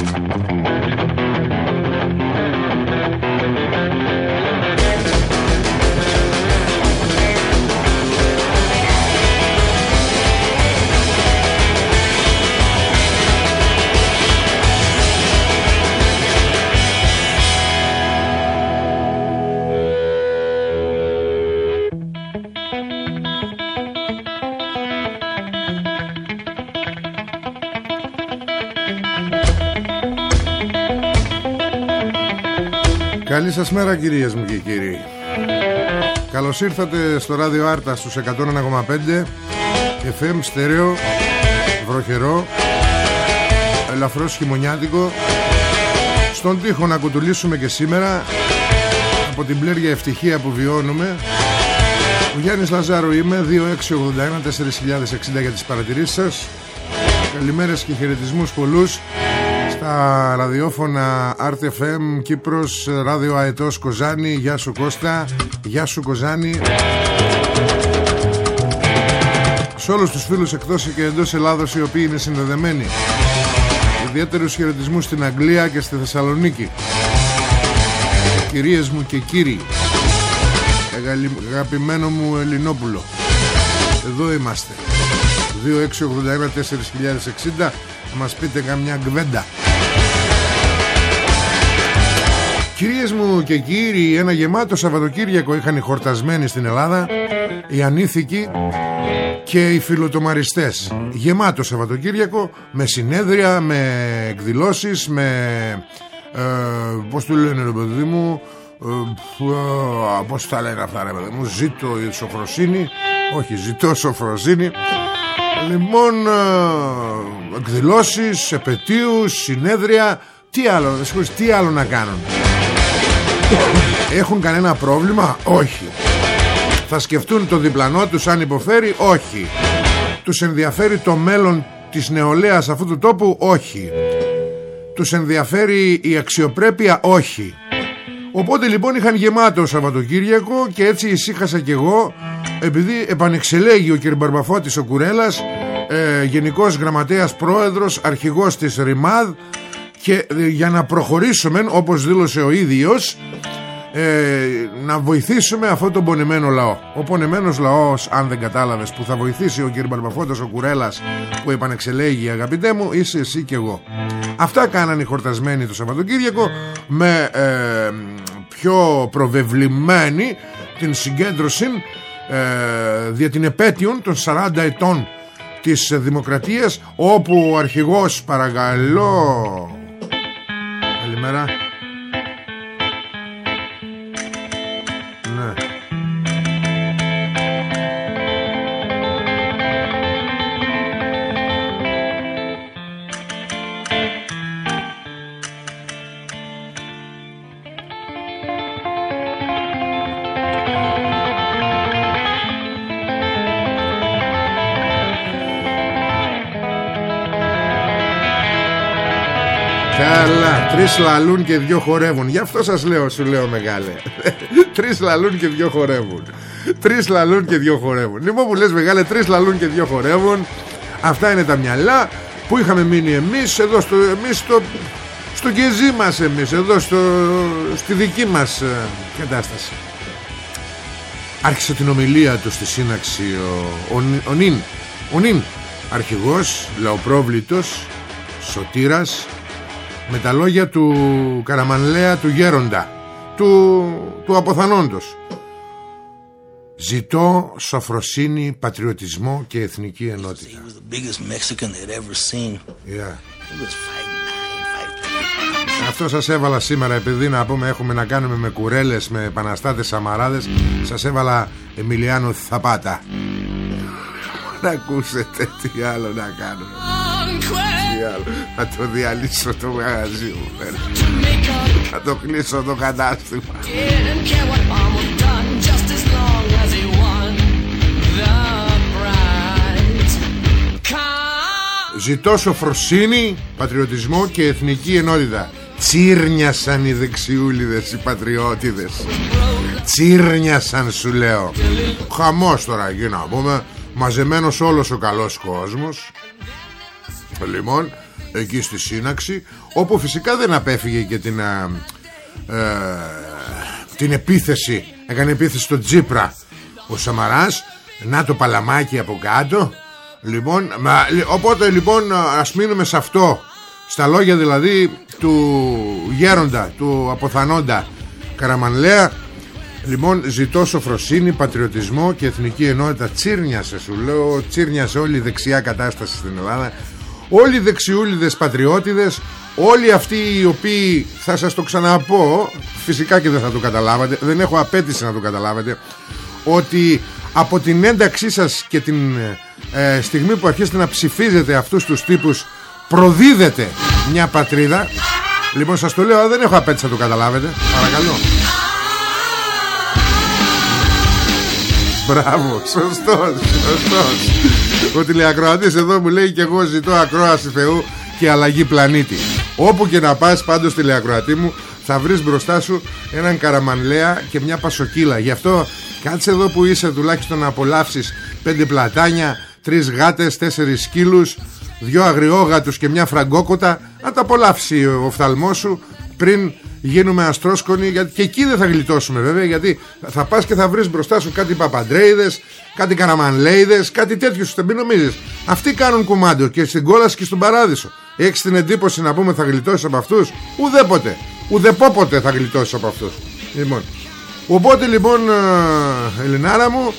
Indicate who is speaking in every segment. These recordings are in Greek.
Speaker 1: Thank you.
Speaker 2: Καλή σας μέρα κυρίες μου και κύριοι. Καλώς ήρθατε στο ράδιο Άρτα στους 101,5 FM στέρεο Βροχερό Ελαφρώς χειμωνιάτικο. Στον τοίχο να κουτουλήσουμε και σήμερα Από την πλέρια ευτυχία που βιώνουμε. Ο Γιάννης Λαζάρου είμαι 2681-4060 για τις παρατηρήσεις σας. Καλημέρες και χαιρετισμούς πολλούς στα ραδιόφωνα RTFM Κύπρος Ράδιο Αετός Κοζάνη. Γεια σου Κώστα. Γεια σου Κοζάνη. Σε όλους τους φίλους εκτός και εντός Ελλάδος οι οποίοι είναι συνδεδεμένοι. Ιδιαίτερους χαιρετισμούς στην Αγγλία και στη Θεσσαλονίκη. Κυρίες μου και κύριοι Αγαπημένο μου Ελληνόπουλο Εδώ είμαστε. 2681 4060 μας πείτε καμιά γκβέντα Κυρίες μου και κύριοι, ένα γεμάτο Σαββατοκύριακο είχαν οι χορτασμένοι στην Ελλάδα, οι ανήθικοι και οι φιλοτομαριστές. Γεμάτο Σαββατοκύριακο με συνέδρια, με εκδηλώσεις, με... Ε, πώς του λένε ρε παιδί μου... Ε, πώς τα λένε αυτά ρε παιδί μου... Ζήτω η σοφροσύνη... Όχι, ζητώ σοφροσύνη... Λοιπόν, ε, εκδηλώσεις, επαιτίους, συνέδρια... Τι άλλο, τι άλλο να κάνουν έχουν κανένα πρόβλημα; Όχι. Θα σκεφτούν το διπλανό τους αν υποφέρει; Όχι. Τους ενδιαφέρει το μέλλον της νεολαίας αυτού του τόπου; Όχι. Τους ενδιαφέρει η αξιοπρέπεια; Όχι. Οπότε λοιπόν είχαν γεμάτο Σαββατοκύριακο και έτσι ησύχασα κι εγώ επειδή επανεξελέγει ο κ. Μπαρμπαφώτης ο Κουρέλας ε, Γενικός Γραμματέας Πρόεδρος Αρχηγός της ΡΙΜΑΔ και ε, για να προχωρήσουμε όπως δήλωσε ο ίδιος ε, να βοηθήσουμε αυτό τον πονεμένο λαό ο πονεμένος λαός αν δεν κατάλαβες που θα βοηθήσει ο κ. Μπαρμπαφώτας ο Κουρέλας που επανεξελέγει αγαπητέ μου είσαι εσύ και εγώ αυτά κάνανε οι χορτασμένοι το Σαββατοκύριακο με ε, πιο προβεβλημένη την συγκέντρωση ε, δια την επέτειον των 40 ετών της Δημοκρατίας όπου ο αρχηγός παρακαλώ Καλημέρα τρεις λαλούν και δυο χορεύουν. Γι' αυτό σας λέω, σου λέω μεγάλε. Τρεις λαλούν και δυο χορεύουν. Τρεις λαλούν και δυο χορεύουν. Λοιπόν που λες μεγάλε, τρεις λαλούν και δυο χορεύουν. Αυτά είναι τα μυαλά Που είχαμε μείνει εμείς Εδώ στο, εμείς στο, στο γκεζί μας εμείς Εδώ στο, στη δική μας ε, κατάσταση. Άρχισε την ομιλία του στη σύναξη Ο, ο, ο, Νιν Ο Νιν Αρχηγός, λαοπρόβλητος Σωτήρας με τα λόγια του Καραμανλέα του Γέροντα του, του αποθανόντος. Ζητώ σοφροσύνη, πατριωτισμό και εθνική ενότητα. Yeah. Αυτό σας έβαλα σήμερα επειδή να πούμε έχουμε να κάνουμε με κουρέλες, με επαναστάτες σαμαράδες. Σας έβαλα Εμιλιάνο Θαπάτα. Να ακούσετε τι άλλο να κάνουμε Τι άλλο Να το διαλύσω το μαγαζί μου Να το κλείσω το κατάστημα. Ζητώ σοφροσύνη, πατριωτισμό και εθνική ενότητα. Τσίρνιασαν οι δεξιούλιδες οι πατριώτιδες. Τσίρνιασαν σου λέω. Χαμός τώρα εκεί να πούμε. Μαζεμένος όλος ο καλός κόσμος Λοιπόν Εκεί στη σύναξη Όπου φυσικά δεν απέφυγε και την ε, Την επίθεση Έκανε επίθεση στο Τζίπρα Ο Σαμαράς. Να το παλαμάκι από κάτω. Λοιπόν, μα, οπότε λοιπόν ας μείνουμε σε αυτό. Στα λόγια δηλαδή του γέροντα, του αποθανόντα Καραμανλέα Λοιπόν ζητώ σοφροσύνη, πατριωτισμό και εθνική ενότητα. Τσίρνιασε σου λέω Τσίρνιασε όλη η δεξιά κατάσταση στην Ελλάδα Όλοι οι δεξιούλιδες πατριώτιδες Όλοι αυτοί οι οποίοι θα σας το ξαναπώ Φυσικά και δεν θα το καταλάβατε Δεν έχω απέτηση να το καταλάβετε Ότι από την ένταξή σας και την ε, στιγμή που αρχίσετε να ψηφίζετε αυτούς τους τύπους προδίδετε μια πατρίδα. Λοιπόν σας το λέω δεν έχω απέτηση να το καταλάβετε. Παρακαλώ. Μπράβο, σωστός, σωστός Ο τηλεακροατής εδώ μου λέει και εγώ ζητώ ακρόαση Θεού και αλλαγή πλανήτη Όπου και να πας πάντως τηλεακροατή μου Θα βρεις μπροστά σου έναν καραμανλέα και μια πασοκύλα. Γι' αυτό κάτσε εδώ που είσαι τουλάχιστον να απολαύσεις Πέντε πλατάνια τρεις γάτες, τέσσερις σκύλους, δυο αγριόγατους και μια φραγκόκοτα. Να τα απολαύσει ο οφθαλμός σου πριν γίνουμε αστρόσκονοι γιατί και εκεί δεν θα γλιτώσουμε βέβαια γιατί θα πας και θα βρεις μπροστά σου κάτι παπαντρέιδες κάτι καραμανλέιδες κάτι τέτοιο σου μην νομίζεις. Αυτοί κάνουν κουμάντο και στην κόλαση και στον παράδεισο. Έχεις την εντύπωση να πούμε θα γλιτώσεις από αυτούς; Ουδέποτε. Ουδεπόποτε θα γλιτώσεις από αυτούς. Λοιπόν. Οπότε λοιπόν ε, Ελληνάρα μου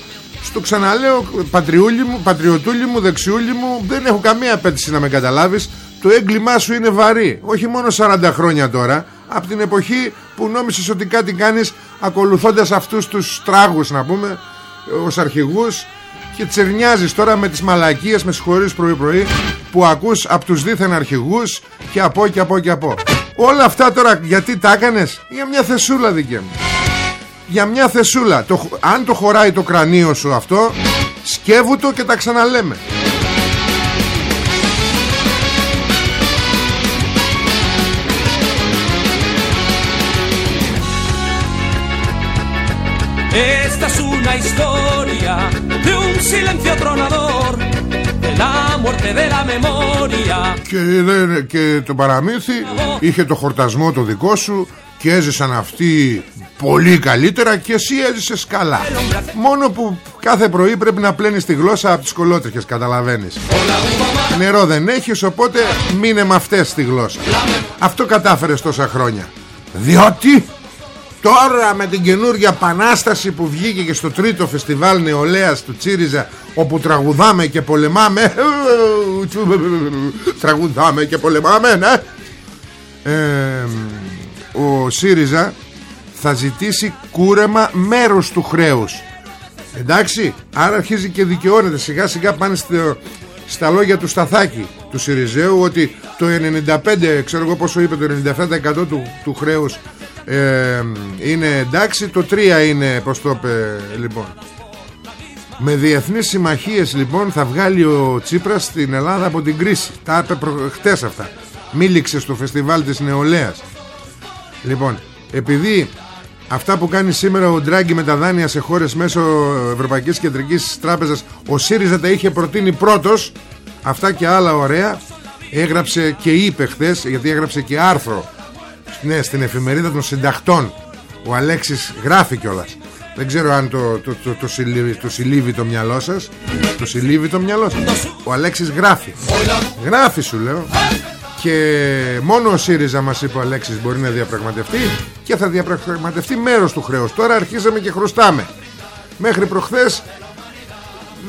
Speaker 2: στο ξαναλέω πατριούλι μου, πατριωτούλι μου, δεξιούλι μου Δεν έχω καμία απέτηση να με καταλάβεις Το έγκλημά σου είναι βαρύ. Όχι μόνο 40 χρόνια τώρα Από την εποχή που νόμισες ότι κάτι κάνεις Ακολουθώντας αυτούς τους τράγους να πούμε Ως αρχηγούς Και τσερνιάζεις τώρα με τις μαλακίες Με συγχωρείς πρωί πρωί Που ακούς από τους δίθεν αρχηγούς Και από και από και από. Όλα αυτά τώρα γιατί τα έκανες; Για μια θεσούλα δική μου. Για μια θεσούλα. Το, Αν το χωράει το κρανίο σου αυτό Σκεύου το και τα ξαναλέμε Esta es una historia de un silencio tronador de la muerte de la memoria. Και, και το παραμύθι είχε το χορτασμό το δικό σου και έζησαν αυτοί πολύ καλύτερα και εσύ έζησες καλά. Μόνο που κάθε πρωί πρέπει να πλένεις τη γλώσσα από τις κολότριχες καταλαβαίνεις. Νερό δεν έχεις οπότε μείνε με αυτές τη γλώσσα. Αυτό κατάφερες τόσα χρόνια. Διότι τώρα με την καινούργια πανάσταση που βγήκε και στο τρίτο φεστιβάλ νεολαίας του Τσίριζα όπου τραγουδάμε και πολεμάμε τραγουδάμε και πολεμάμε ναι. Ε, ο ΣΥΡΙΖΑ θα ζητήσει κούρεμα μέρος του χρέους. Εντάξει άρα αρχίζει και δικαιώνεται. Σιγά σιγά πάνε στα λόγια του Σταθάκη του ΣΥΡΙΖΑΙΟΥ ότι το 95 ξέρω εγώ πόσο είπε το 97% του, του χρέους ε, είναι εντάξει το 3 είναι πως το είπε λοιπόν. Με διεθνείς συμμαχίες λοιπόν θα βγάλει ο Τσίπρας στην Ελλάδα από την κρίση. Τα είπε χτες αυτά. Μίληξε στο φεστιβάλ της νεολαίας. Λοιπόν, επειδή αυτά που κάνει σήμερα ο Ντράγκη με τα δάνεια σε χώρες μέσω Ευρωπαϊκής Κεντρικής Τράπεζας ο ΣΥΡΙΖΑ τα είχε προτείνει πρώτος αυτά και άλλα ωραία έγραψε και είπε χθες, γιατί έγραψε και άρθρο ναι, στην εφημερίδα των συντακτών. Ο Αλέξης γράφει κιόλας. δεν ξέρω αν το, το, το, το, συλλήβει, το συλλήβει το μυαλό σας. Το συλλήβει το μυαλό σας. Ο Αλέξης γράφει. Γράφει σου λέω. Και μόνο ο ΣΥΡΙΖΑ μας είπε ο Αλέξης μπορεί να διαπραγματευτεί και θα διαπραγματευτεί μέρος του χρέους. Τώρα αρχίζαμε και χρωστάμε. Μέχρι προχθές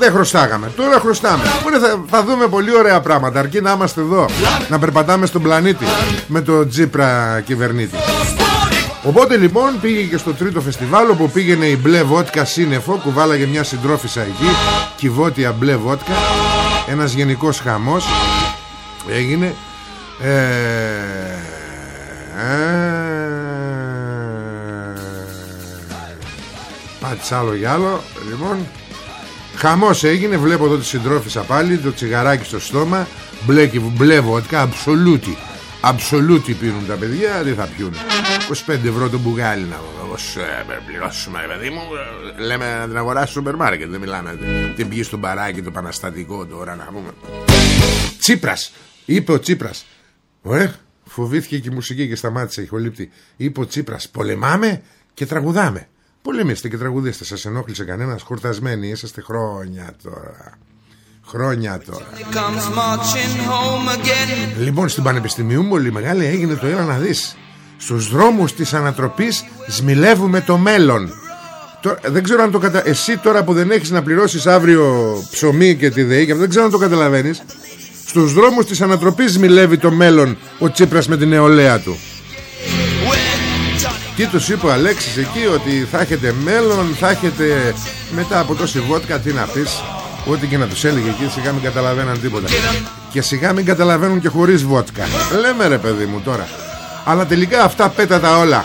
Speaker 2: δεν χρωστάγαμε. Τώρα χρωστάμε. Θα, θα δούμε πολύ ωραία πράγματα. Αρκεί να είμαστε εδώ να περπατάμε στον πλανήτη με το Τζίπρα κυβερνήτη. Οπότε λοιπόν πήγε και στο τρίτο φεστιβάλ όπου πήγαινε η μπλε βότκα σύννεφο κουβάλαγε μια συντρόφισσα εκεί κυβότια μπλε βότκα ένας γενικός χαμός. Έγινε. Ε, ε, άλλο για άλλο Λοιπόν Χαμός έγινε βλέπω εδώ τη συντρόφισσα πάλι Το τσιγαράκι στο στόμα Μπλε, μπλε βότκα Αψολούτη Αψολούτη πίνουν τα παιδιά Δεν θα πιούν 25 ευρώ το μπουγάλι να ε, πληρώσουμε παιδί μου Λέμε να την αγοράσει στο σούπερ μάρκετ Δεν μιλάμε την πηγή στο μπαράκι το παναστατικό τώρα να πούμε Τσίπρας Είπε ο Τσίπρας. Ωραία Φοβήθηκε και η μουσική και σταμάτησε η χολύπτη. Είπε ο Τσίπρας πολεμάμε και τραγουδάμε Πολεμήστε και τραγουδίστες Σας ενόχλησε κανένας χορτασμένοι Είσαστε χρόνια τώρα. Χρόνια τώρα. Λοιπόν στην Πανεπιστημίου πολύ μεγάλη έγινε το έλα να δεις. Στους δρόμους της ανατροπής Σμιλεύουμε το μέλλον. Τώρα, δεν ξέρω αν το κατα... Εσύ τώρα που δεν έχεις να πληρώσεις αύριο ψωμί και τη ΔΕΗ Δεν ξέρω αν το καταλαβαίνεις. Στους δρόμους της ανατροπής μιλεύει το μέλλον Ο Τσίπρας με την νεολαία του Τι τους είπε ο Αλέξης εκεί Ότι θα έχετε μέλλον Θα έχετε μετά από τόση βότκα Τι να πεις Ό,τι και να τους έλεγε εκεί σιγά μην καταλαβαίναν τίποτα. Και σιγά μην καταλαβαίνουν και χωρίς βότκα. Λέμε ρε παιδί μου τώρα. Αλλά τελικά αυτά πέτα τα όλα.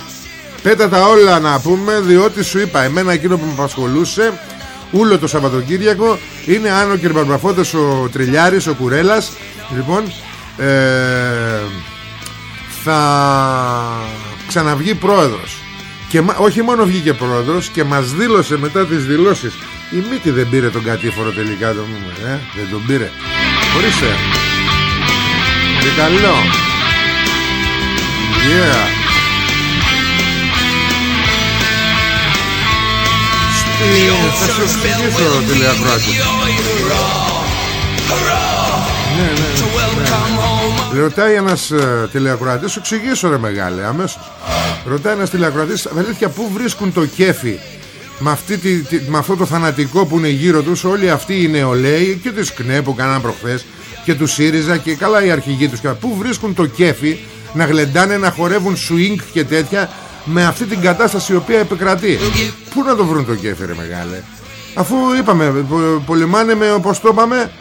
Speaker 2: Πέτα τα όλα να πούμε Διότι σου είπα εμένα εκείνο που με απασχολούσε Ούλο το Σαββατοκύριακο Είναι αν ο κ. ο Τριλιάρης Ο Κουρέλας Λοιπόν ε, Θα ξαναβγεί πρόεδρος. Και όχι μόνο βγήκε πρόεδρος και μας δήλωσε μετά τις δηλώσεις. Η Μύτη δεν πήρε τον κατήφορο τελικά το μου, ε; Δεν τον πήρε. Ορίστε Και καλό Yeah. Θα σου εξηγήσω τηλεακροάτη. Ναι ναι, ναι. Ρωτάει ένας uh, τηλεακροατής Σου εξηγήσω ρε μεγάλε αμέσως. Ρωτάει ένας τηλεακροατής Αλήθεια πού βρίσκουν το κέφι με, αυτή τη, με αυτό το θανατικό που είναι γύρω τους όλοι αυτοί οι νεολαίοι και της ΚΝΕ που κάναν προχθές και τους ΣΥΡΙΖΑ και καλά οι αρχηγοί τους που βρίσκουν το κέφι να γλεντάνε να χορεύουν σουίνκ και τέτοια με αυτή την κατάσταση η οποία επικρατεί. Πού να το βρουν το κέφι ρε μεγάλε; Αφού είπαμε πολεμάνε με όπως το είπαμε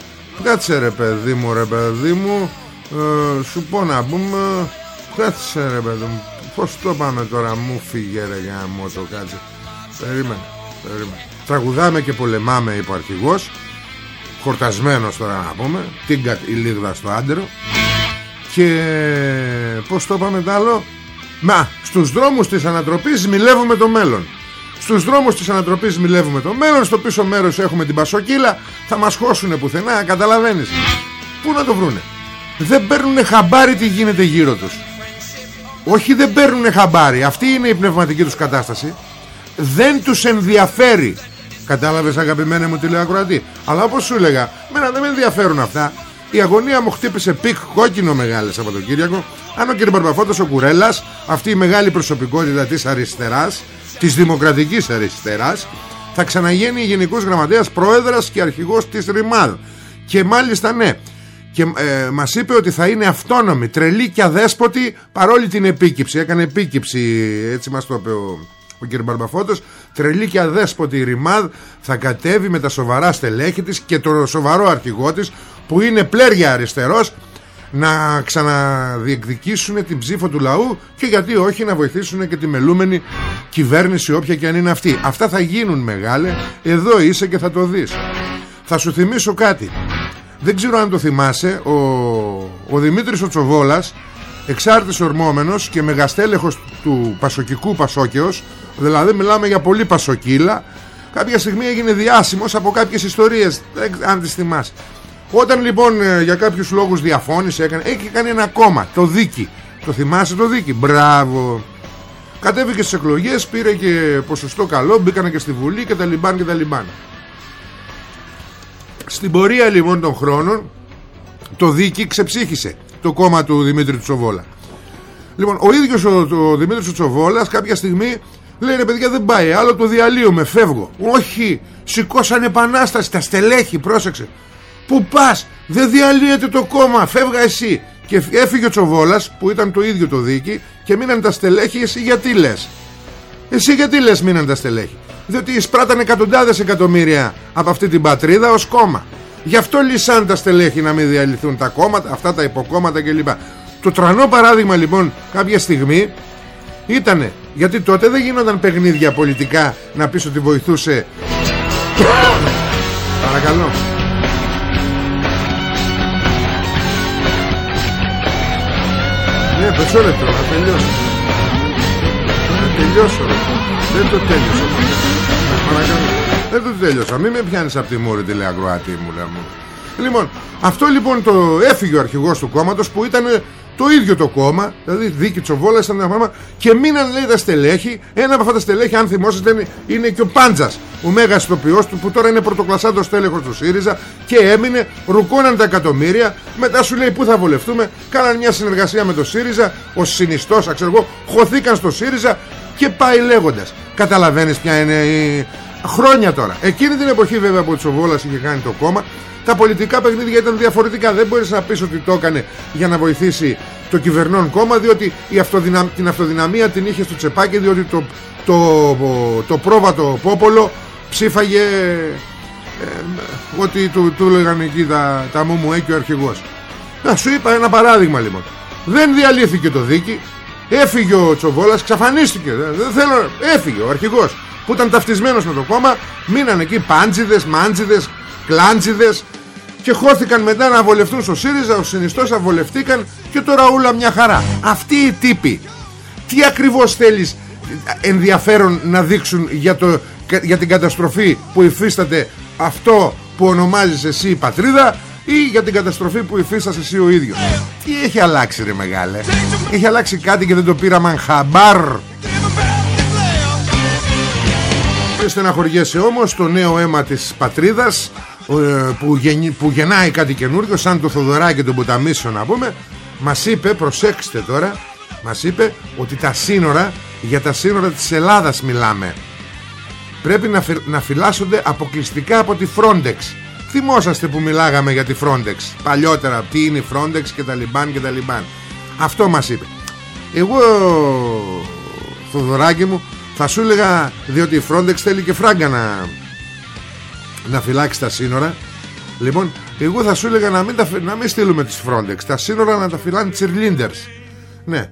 Speaker 2: κάτσε ρε παιδί μου ρε παιδί μου ε, σου πω να πούμε κάτσε ρε παιδί μου. Πως το είπαμε τώρα μου φύγε ρε γάμο το κάτσε Περίμενε, περίμενε. Τραγουδάμε και πολεμάμε είπε ο αρχηγός. Χορτασμένος τώρα να πούμε. Τίγκα η λίγδα στο άντερο Και πως το είπαμε τ' άλλο; Μα στους δρόμους της ανατροπής μιλεύουμε το μέλλον. Στους δρόμους της ανατροπής σμιλεύουμε το μέλλον. Στο πίσω μέρος έχουμε την Πασοκύλα. Θα μας χώσουνε πουθενά Καταλαβαίνεις. Πού να το βρούνε; Δεν παίρνουνε χαμπάρι τι γίνεται γύρω τους. Όχι δεν παίρνουνε χαμπάρι. Αυτή είναι η πνευματική τους κατάσταση. Δεν τους ενδιαφέρει. Κατάλαβες αγαπημένε μου τηλεακροατή. Αλλά όπως σου έλεγα Μένα δεν με ενδιαφέρουν αυτά. Η αγωνία μου χτύπησε πικ κόκκινο μεγάλη Σαββατοκύριακο. Αν ο κ. Μπαρμπαφώτος ο Κουρέλας Αυτή η μεγάλη προσωπικότητα της αριστεράς Της δημοκρατικής αριστεράς Θα ξαναγίνει γενικός γραμματέας Πρόεδρας και αρχηγός της ΡΙΜΑΔ Και μάλιστα ναι και ε, μας είπε ότι θα είναι αυτόνομη, τρελή και αδέσποτη παρόλη την επίκυψη. Έκανε επίκυψη, έτσι μας το είπε ο, ο κ. Μπαρμπαφώτος. Τρελή και αδέσποτη η Ρημάδ. Θα κατέβει με τα σοβαρά στελέχη της και το σοβαρό αρχηγό της που είναι πλέρια αριστερός να ξαναδιεκδικήσουν την ψήφο του λαού και γιατί όχι να βοηθήσουν και τη μελούμενη κυβέρνηση όποια και αν είναι αυτή. Αυτά θα γίνουν μεγάλε. Εδώ είσαι και θα το δεις. Θα σου θυμίσω κάτι δεν ξέρω αν το θυμάσαι ο, ο Δημήτρης ο Τσοβόλας εξάρτης ορμόμενος και μεγαστέλεχος του Πασοκικού Πασόκεως Δηλαδή μιλάμε για πολύ πασοκύλα Κάποια στιγμή έγινε διάσημος από κάποιες ιστορίες Αν τις θυμάσαι. Όταν λοιπόν ε, για κάποιους λόγους διαφώνησε έκανε, Έχει κάνει ένα κόμμα Το Δίκη. Το θυμάσαι το Δίκη; Μπράβο. Κατέβηκε στις εκλογές Πήρε και ποσοστό καλό Μπήκανε και στη Βουλή και τα λιμπάν και τα λιμπάν Στην πορεία λοιπόν των χρόνων Το Δίκη ξεψύχησε το κόμμα του Δημήτρη Τσοβόλα. Λοιπόν, ο ίδιος ο, ο Δημήτρης Τσοβόλας κάποια στιγμή λέει ρε παιδιά δεν πάει, άλλο το διαλύουμε, φεύγω. Όχι, σηκώσαν επανάσταση, τα στελέχη, πρόσεξε. Πού πας, δεν διαλύεται το κόμμα, φεύγα εσύ. Και έφυγε ο Τσοβόλας που ήταν το ίδιο το δίκη και μείναν τα στελέχη, εσύ γιατί λες. Εσύ γιατί λες μείναν τα στελέχη. Διότι εισπράτανε εκατοντάδες εκατομμύρια από αυτή την πατρίδα ως κόμμα. Γι' αυτό λυσάν τα στελέχη να μην διαλυθούν τα κόμματα, αυτά τα υποκόμματα κλπ. Το τρανό παράδειγμα λοιπόν κάποια στιγμή ήτανε γιατί τότε δεν γίνονταν παιχνίδια πολιτικά να πεις ότι βοηθούσε Παρακαλώ Ναι, πεσό λεπτό, να τελειώσω Να τελειώσω ρε. Δεν το τέλειωσα Παρακαλώ Δεν το τέλειωσα, μην με πιάνεις από τη μούρη τη λέει ακροατή μου, λέει μου. Λοιπόν, αυτό λοιπόν το έφυγε ο αρχηγός του κόμματος που ήταν το ίδιο το κόμμα, δηλαδή δίκη Τσοβόλα ήταν ένα πράγμα και μείναν λέει τα στελέχη. Ένα από αυτά τα στελέχη, αν θυμόσαστε, είναι και ο Πάντζας, ο μέγας ηθοποιός του, που τώρα είναι πρωτοκλασσάντος τέλεχος του ΣΥΡΙΖΑ και έμεινε, ρουκώναν τα εκατομμύρια. Μετά σου λέει πού θα βολευτούμε, κάναν μια συνεργασία με το ΣΥΡΙΖΑ, ο συνιστός, ξέρω εγώ, χωθήκαν στο ΣΥΡΙΖΑ και πάει λέγοντας. Καταλαβαίνεις ποια είναι η. Χρόνια τώρα. Εκείνη την εποχή βέβαια που ο Τσοβόλας είχε κάνει το κόμμα, τα πολιτικά παιχνίδια ήταν διαφορετικά. Δεν μπορείς να πεις ότι το έκανε για να βοηθήσει το κυβερνών κόμμα, διότι η αυτοδυναμ... την αυτοδυναμία την είχε στο τσεπάκι, διότι το, το, το πρόβατο πόπολο ψήφαγε ε, ότι του, του έλεγαν εκεί τα, τα μου μου και ο αρχηγός. Να σου είπα ένα παράδειγμα λοιπόν. Δεν διαλύθηκε το δίκη, έφυγε ο Τσοβόλας, ξαφανίστηκε. Δεν θέλω, έφυγε ο αρχηγός που ήταν ταυτισμένος με το κόμμα, μείναν εκεί πάντζιδες, μάντζιδες, κλάντζιδες και χώθηκαν μετά να βολευτούν στο ΣΥΡΙΖΑ, ο συνιστός αβολευτήκαν και τώρα όλα μια χαρά. Αυτοί οι τύποι, τι ακριβώς θέλεις ενδιαφέρον να δείξουν για, το, για την καταστροφή που υφίσταται αυτό που ονομάζεις εσύ η πατρίδα; Ή για την καταστροφή που υφίστασαι εσύ ο ίδιος. Τι έχει αλλάξει ρε μεγάλε; Έχει αλλάξει κάτι και δεν το πήραμε χαμπάρ. Στεναχωριέσαι όμως το νέο αίμα της πατρίδας ε, που, που γεννάει κάτι καινούργιο σαν το Θοδωράκι τον Ποταμίσιο να πούμε μας είπε, προσέξτε τώρα μας είπε ότι τα σύνορα για τα σύνορα της Ελλάδας μιλάμε πρέπει να, να φυλάσσονται αποκλειστικά από τη Frontex θυμόσαστε που μιλάγαμε για τη Frontex. Παλιότερα τι είναι η Frontex και τα Λιμπάν και τα Λιμπάν. Αυτό μας είπε. Εγώ Θοδωράκι μου θα σου έλεγα διότι η Frontex θέλει και φράγκα να να φυλάξει τα σύνορα. Λοιπόν εγώ θα σου έλεγα να μην, τα, να μην στείλουμε τις Frontex. Τα σύνορα να τα φυλάνε cheerleaders ναι.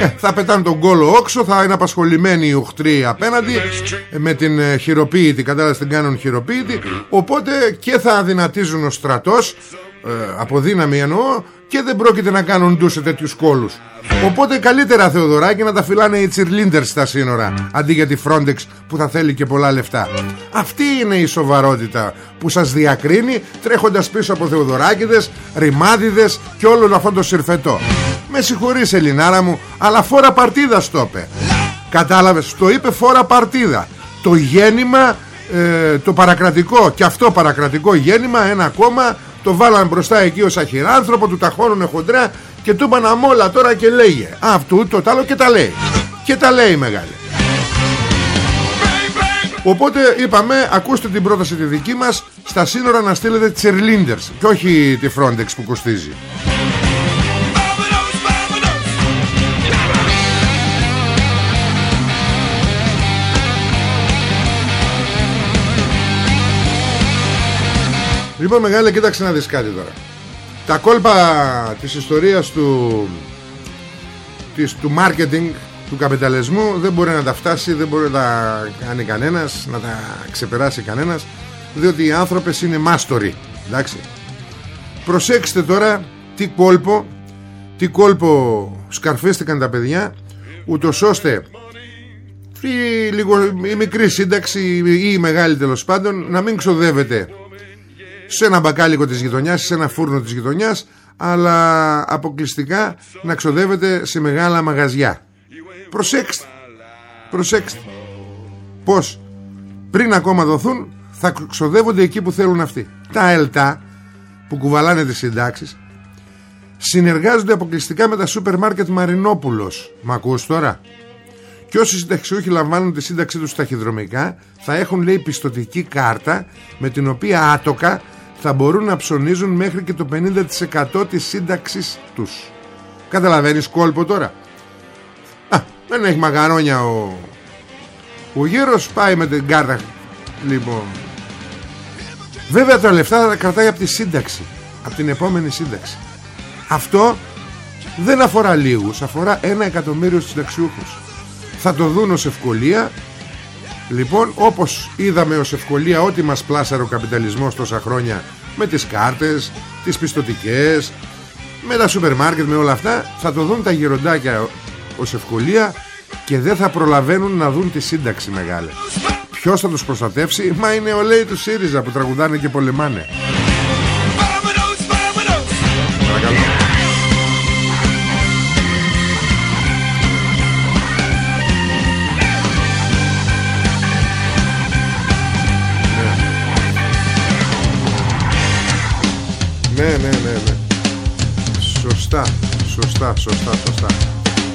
Speaker 2: Ε, θα πετάνε τον κόλο όξο Θα είναι απασχολημένοι οι οχτροί απέναντι Με την ε, χειροποίητη Κατάλαβες την κάνουν χειροποίητη. Οπότε και θα αδυνατίζουν ο στρατός ε, Από δύναμη εννοώ Και δεν πρόκειται να κάνουν ντου σε τέτοιους κόλους. Οπότε καλύτερα Θεοδωράκη να τα φυλάνε οι τσιρλίντερς στα σύνορα Αντί για τη Frontex που θα θέλει και πολλά λεφτά. Αυτή είναι η σοβαρότητα που σας διακρίνει Τρέχοντας πίσω από Θεοδωράκηδες, Ρημάδιδες και όλο αυτό το συρφετό. Με συγχωρείς Ελληνάρα μου Αλλά φόρα παρτίδα στο είπε. Κατάλαβες, το είπε φόρα παρτίδα. Το γέννημα ε, το παρακρατικό και αυτό παρακρατικό γέννημα ένα κόμμα το βάλαν μπροστά εκεί ως αχυράνθρωπο του ταχώνουνε χοντρά και του είπαν αμόλα τώρα και λέγε αυτού το άλλο και τα λέει. Και τα λέει μεγάλη Οπότε είπαμε ακούστε την πρόταση τη δική μας στα σύνορα να στείλετε τσερλίντερς και όχι τη Frontex που κοστίζει Λοιπόν μεγάλη κοίταξε να δεις κάτι τώρα. Τα κόλπα της ιστορίας του της, Του marketing Του καπιταλισμού Δεν μπορεί να τα φτάσει Δεν μπορεί να τα κάνει κανένας Να τα ξεπεράσει κανένας Διότι οι άνθρωπες είναι μάστοροι Εντάξει. Προσέξτε τώρα Τι κόλπο Τι κόλπο σκαρφίστηκαν τα παιδιά Ούτως ώστε η, λίγο, η μικρή σύνταξη ή η μεγάλη τέλος πάντων να μην ξοδεύεται σε ένα μπακάλικο της γειτονιάς, σε ένα φούρνο της γειτονιάς αλλά αποκλειστικά να ξοδεύεται σε μεγάλα μαγαζιά. Προσέξτε, προσέξτε. Πώς; Πριν ακόμα δοθούν θα ξοδεύονται εκεί που θέλουν αυτοί. Τα ΕΛΤΑ που κουβαλάνε τις συντάξεις συνεργάζονται αποκλειστικά με τα σούπερ μάρκετ Μαρινόπουλος. Μ' ακούς τώρα; Και όσοι συνταξιούχοι λαμβάνουν τη σύνταξή τους ταχυδρομικά θα έχουν λέει πιστοτική κάρτα με την οποία άτοκα θα μπορούν να ψωνίζουν μέχρι και το 50% της σύνταξης τους. Καταλαβαίνεις κόλπο τώρα. Α, δεν έχει μαγαρόνια ο... Ο γύρος πάει με την κάρτα. Λοιπόν... Βέβαια τα λεφτά θα τα κρατάει από τη σύνταξη. Από την επόμενη σύνταξη. Αυτό δεν αφορά λίγους. Αφορά ένα εκατομμύριο συνταξιούχους. Θα το δουν ως ευκολία Λοιπόν όπως είδαμε ως ευκολία Ό,τι μας πλάσαρε ο καπιταλισμός τόσα χρόνια Με τις κάρτες Τις πιστοτικές Με τα σούπερ μάρκετ με όλα αυτά Θα το δουν τα γεροντάκια ως ευκολία Και δεν θα προλαβαίνουν να δουν τη σύνταξη μεγάλη. Ποιος θα τους προστατεύσει; Μα είναι ο λέει του ΣΥΡΙΖΑ που τραγουδάνε και πολεμάνε Ναι, ναι, ναι, ναι. Σωστά, σωστά, σωστά, σωστά.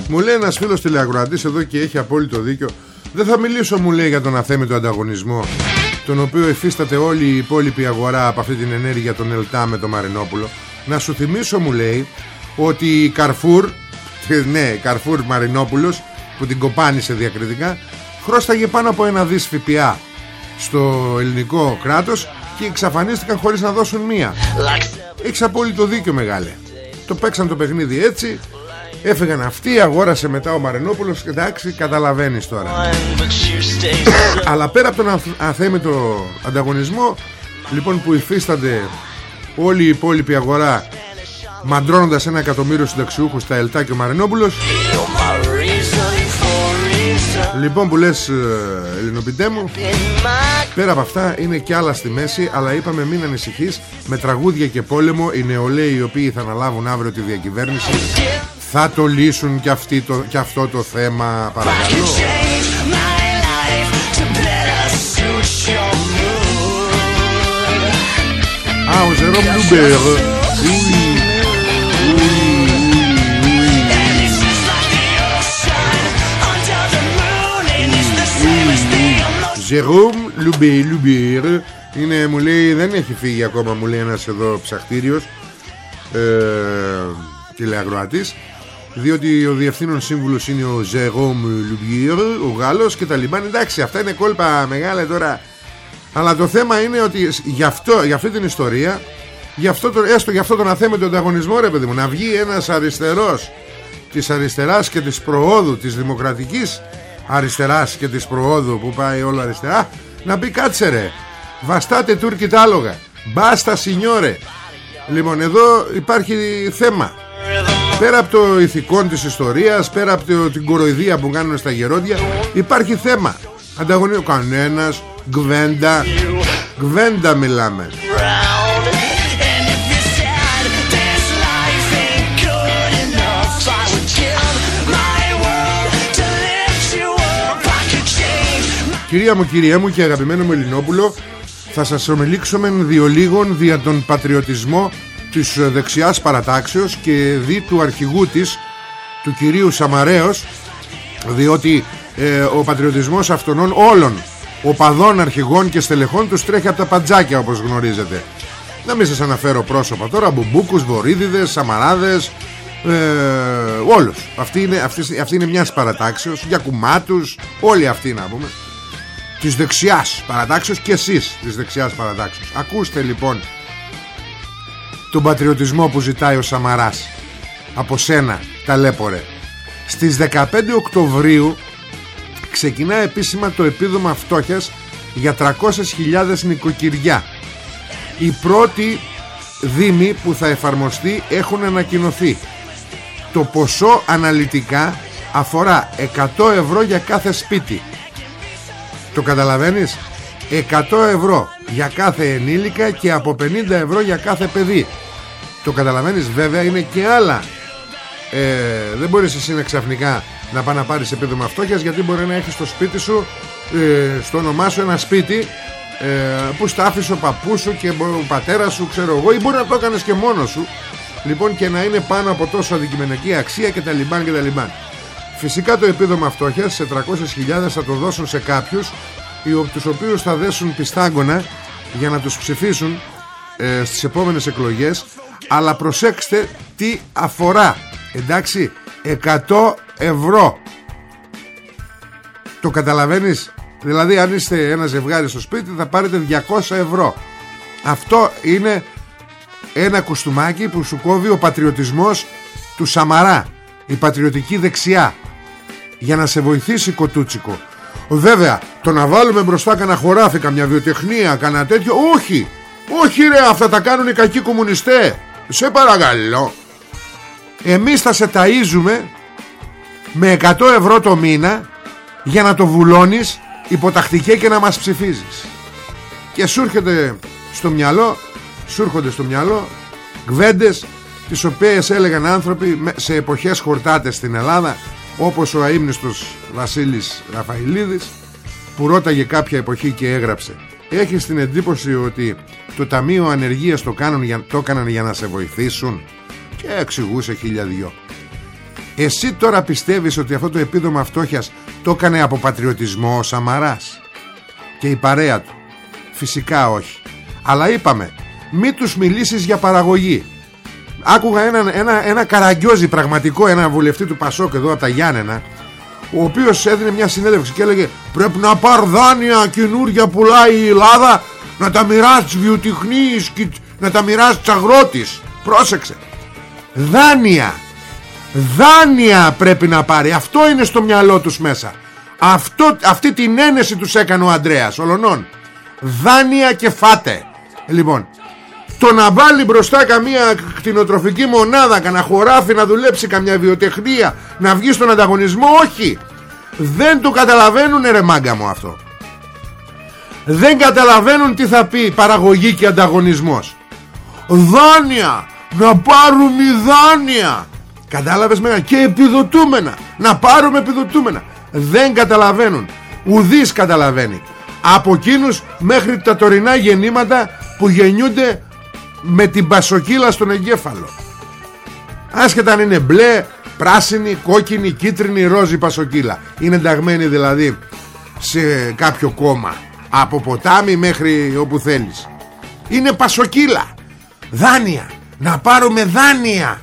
Speaker 2: Μου λέει ένας φίλος τηλεακροατής εδώ και έχει απόλυτο δίκιο. Δεν θα μιλήσω, μου λέει, για τον αθέμητο ανταγωνισμό, τον οποίο εφίσταται όλη η υπόλοιπη αγορά από αυτή την ενέργεια των ΕΛΤΑ με το Μαρινόπουλο. Να σου θυμίσω, μου λέει, ότι η Καρφούρ, ναι, Καρφούρ Μαρινόπουλος, που την κοπάνισε διακριτικά, χρώσταγε πάνω από ένα δις ΦΠΑ στο ελληνικό κράτος και εξαφανίστηκαν χωρίς να δώσουν μία. Έχεις απόλυτο δίκιο μεγάλε. Το παίξαν το παιχνίδι έτσι Έφυγαν αυτοί, αγόρασε μετά ο Μαρενόπουλος. Εντάξει, καταλαβαίνεις τώρα. Αλλά πέρα από τον αθέμητο ανταγωνισμό Λοιπόν που υφίστανται Όλη η υπόλοιπη αγορά Μαντρώνοντας ένα εκατομμύριο συνταξιούχους Στα Ελτά και ο Μαρενόπουλος Λοιπόν που λες ε, Ελληνοπιτέ μου Πέρα από αυτά είναι και άλλα στη μέση Αλλά είπαμε μην ανησυχείς Με τραγούδια και πόλεμο Οι νεολαίοι οι οποίοι θα αναλάβουν αύριο τη διακυβέρνηση Θα το λύσουν και, αυτή το, και αυτό το θέμα Παρακαλώ. Α, ο Ζερόμ Λουμπέρ Ζερόμ Λουμπέ Λουμπέρ Είναι μου λέει δεν έχει φύγει ακόμα Μου λέει ένας εδώ ψαχτήριος ε, Τηλεαγροατής διότι ο διευθύνων σύμβουλος είναι ο Ζερόμ Λουμπιέρ ο Γάλλος και τα λιμπάν εντάξει αυτά είναι κόλπα μεγάλα τώρα. Αλλά το θέμα είναι ότι γι' αυτό, για αυτή την ιστορία γι αυτό το, έστω γι' αυτό τον αθέμιτο ανταγωνισμό ρε παιδί μου να βγει ένας αριστερός της αριστεράς και της προόδου της δημοκρατικής αριστεράς και της προόδου που πάει όλο αριστερά. Να πει κάτσε ρε. Βαστάτε Τούρκοι τα άλογα. Μπάστα σινιόρε. Λοιπόν εδώ υπάρχει θέμα. Πέρα από το ηθικό της ιστορίας πέρα από το, την κοροϊδία που κάνουν στα γερόντια υπάρχει θέμα. Ανταγωνίο κανένας γκβέντα γκβέντα μιλάμε Κυρία μου, κυρία μου και αγαπημένο μου Ελληνόπουλο Θα σας ομιλήξουμε δύο λίγων δια τον πατριωτισμό της δεξιάς παρατάξεως και δι του αρχηγού της του κυρίου Σαμαρέως διότι ε, ο πατριωτισμός αυτών όλων οπαδών αρχηγών και στελεχών τους τρέχει από τα παντζάκια όπως γνωρίζετε. Να μην σας αναφέρω πρόσωπα τώρα Μπουμπούκους, Βορύδιδες, Σαμαράδες ε, όλους. Αυτή είναι, αυτή, αυτή είναι μιας παρατάξεως για κουμάτους όλοι αυτοί να πούμε της δεξιάς παρατάξεως και εσείς της δεξιάς παρατάξεως. Ακούστε λοιπόν τον πατριωτισμό που ζητάει ο Σαμαράς από σένα ταλέπορε. Στις 15 Οκτωβρίου ξεκινά επίσημα το επίδομα φτώχειας για 300.000 νοικοκυριά. Οι πρώτοι δήμοι που θα εφαρμοστεί έχουν ανακοινωθεί. Το ποσό αναλυτικά αφορά 100 ευρώ για κάθε σπίτι το καταλαβαίνεις; 100 ευρώ για κάθε ενήλικα και από 50 ευρώ για κάθε παιδί. Το καταλαβαίνεις; Βέβαια είναι και άλλα. Ε, Δεν μπορείς εσύ να ξαφνικά να πάει να πάρεις επίδομα φτώχειας Γιατί μπορεί να έχεις στο σπίτι σου ε, Στο όνομά σου ένα σπίτι ε, Που στα άφησε ο παππούς σου και ο πατέρας σου ξέρω εγώ Ή μπορεί να το έκανες και μόνος σου. Λοιπόν και να είναι πάνω από τόσο αντικειμενική αξία και τα λιμπάν και τα λιμπάν. Φυσικά το επίδομα φτώχειας σε 300.000 θα το δώσουν σε κάποιους τους οποίους θα δέσουν πιστάγκωνα για να τους ψηφίσουν ε, στις επόμενες εκλογές. Αλλά προσέξτε τι αφορά εντάξει 100 ευρώ. Το καταλαβαίνεις; Δηλαδή αν είστε ένα ζευγάρι στο σπίτι θα πάρετε 200 ευρώ. Αυτό είναι ένα κουστούμάκι που σου κόβει ο πατριωτισμός του Σαμαρά η πατριωτική δεξιά για να σε βοηθήσει κοτούτσικο. Βέβαια το να βάλουμε μπροστά κανένα χωράφι καμιά βιοτεχνία κανένα τέτοιο όχι. Όχι ρε αυτά τα κάνουν οι κακοί κομμουνιστές. Σε παρακαλώ. Εμείς θα σε ταΐζουμε με 100 ευρώ το μήνα για να το βουλώνεις υποτακτικέ και να μας ψηφίζεις. Και σου έρχεται στο μυαλό σου έρχονται στο μυαλό γβέντες τις οποίες έλεγαν άνθρωποι σε εποχές χορτάτες στην Ελλάδα όπως ο αείμνηστος Βασίλης Ραφαηλίδης που ρώταγε κάποια εποχή και έγραψε. Έχεις την εντύπωση ότι το Ταμείο Ανεργίας το, κάνουν για, το έκαναν για να σε βοηθήσουν; Και εξηγούσε χίλια δυο. Εσύ τώρα πιστεύεις ότι αυτό το επίδομα φτώχειας το έκανε από πατριωτισμό ο Σαμαράς; Και η παρέα του. Φυσικά όχι. Αλλά είπαμε μη τους μιλήσεις για παραγωγή άκουγα ένα, ένα, ένα καραγκιόζι πραγματικό ένα βουλευτή του Πασόκ εδώ από τα Γιάννενα ο οποίος έδινε μια συνέντευξη και έλεγε πρέπει να πάρ δάνεια καινούργια πουλάει η Ελλάδα να τα μοιράσει τους βιοτυχνείς να τα μοιράσει τους αγρότης πρόσεξε. Δάνεια. Δάνεια πρέπει να πάρει. Αυτό είναι στο μυαλό τους μέσα. Αυτό, αυτή την ένεση τους έκανε ο Ανδρέας Ολονών δάνεια και φάτε. Λοιπόν το να βάλει μπροστά καμία κτηνοτροφική μονάδα κανένα χωράφι να δουλέψει καμιά βιοτεχνία να βγει στον ανταγωνισμό όχι. Δεν το καταλαβαίνουν ρε μάγκα μου αυτό. Δεν καταλαβαίνουν τι θα πει παραγωγή και ανταγωνισμός. Δάνεια! Να πάρουμε δάνεια! Κατάλαβες μέγα και επιδοτούμενα! Να πάρουμε επιδοτούμενα! Δεν καταλαβαίνουν. Ουδής καταλαβαίνει. Από εκείνους μέχρι τα τωρινά γεννήματα που γεννιούνται με την πασοκύλα στον εγκέφαλο. Άσχετα αν είναι μπλε πράσινη, κόκκινη, κίτρινη, ρόζη πασοκύλα. Είναι ενταγμένη δηλαδή σε κάποιο κόμμα. Από ποτάμι μέχρι όπου θέλεις. Είναι πασοκύλα. Δάνεια. Να πάρουμε δάνεια.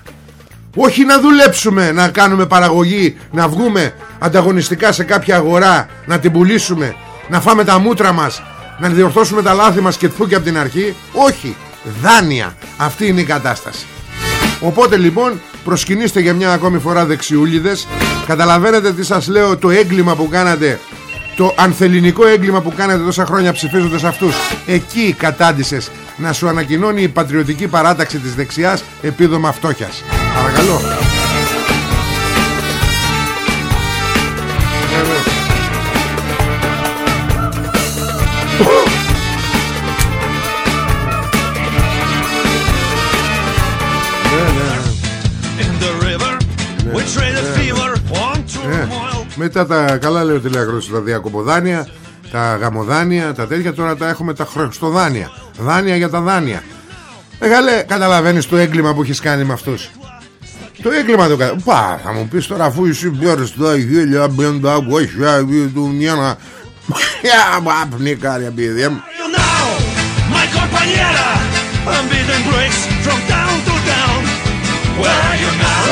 Speaker 2: Όχι να δουλέψουμε να κάνουμε παραγωγή να βγούμε ανταγωνιστικά σε κάποια αγορά να την πουλήσουμε να φάμε τα μούτρα μας να διορθώσουμε τα λάθη μας και τφού και από την αρχή. Όχι δάνεια. Αυτή είναι η κατάσταση. Οπότε λοιπόν προσκυνήστε για μια ακόμη φορά δεξιούλιδες. Καταλαβαίνετε τι σας λέω το έγκλημα που κάνατε το ανθεληνικό έγκλημα που κάνατε τόσα χρόνια ψηφίζοντας αυτούς. Εκεί κατάντησες να σου ανακοινώνει η πατριωτική παράταξη της δεξιάς επίδομα φτώχειας. Παρακαλώ Μετά τα καλά λέω τηλεακρόση τα διακοποδάνεια Τα γαμοδάνεια Τα τέτοια τώρα τα έχουμε τα χρωστοδάνεια Δάνεια. Για τα δάνεια. Μεγάλε καταλαβαίνεις το έγκλημα που έχεις κάνει με αυτούς. Το έγκλημα το κάνει Πα θα μου πεις τώρα αφού εσύ πέρες τα γέλια πεντακόσια του μια Για μάπνικα ρε παιδί μου.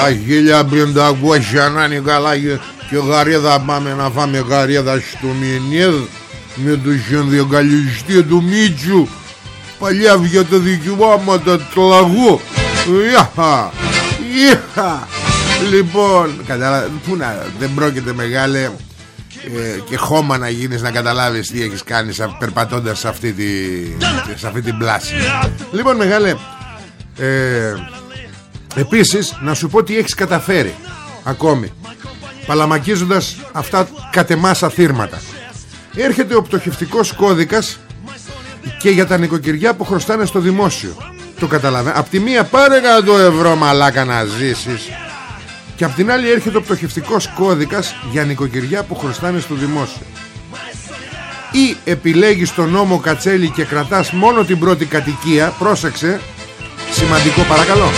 Speaker 2: Τα γέλια πεντακόσια να είναι καλά και γαρίδα πάμε να φάμε γαρίδα στο Μινίδ με το συνδικαλιστή του Μίτσου. Παλιά για τα δικαιώματα του λαγού Ιαχα Ιαχα. Λοιπόν κατάλαβα Πού να δεν πρόκειται μεγάλε ε, και χώμα να γίνεις να καταλάβεις τι έχεις κάνει περπατώντας σε αυτή, τη, σε αυτή την πλάση. Λοιπόν μεγάλε ε, Επίσης να σου πω τι έχεις καταφέρει Ακόμη παλαμακίζοντας αυτά κατεμάσα θύρματα έρχεται ο πτωχευτικός κώδικας και για τα νοικοκυριά που χρωστάνε στο δημόσιο. Το καταλαβαίνω απ' τη μία πάρε 100 ευρώ μαλάκα να ζήσεις. Και απ' την άλλη έρχεται ο πτωχευτικός κώδικας για νοικοκυριά που χρωστάνε στο δημόσιο. Ή επιλέγεις τον νόμο Κατσέλη και κρατάς μόνο την πρώτη κατοικία πρόσεξε σημαντικό παρακαλώ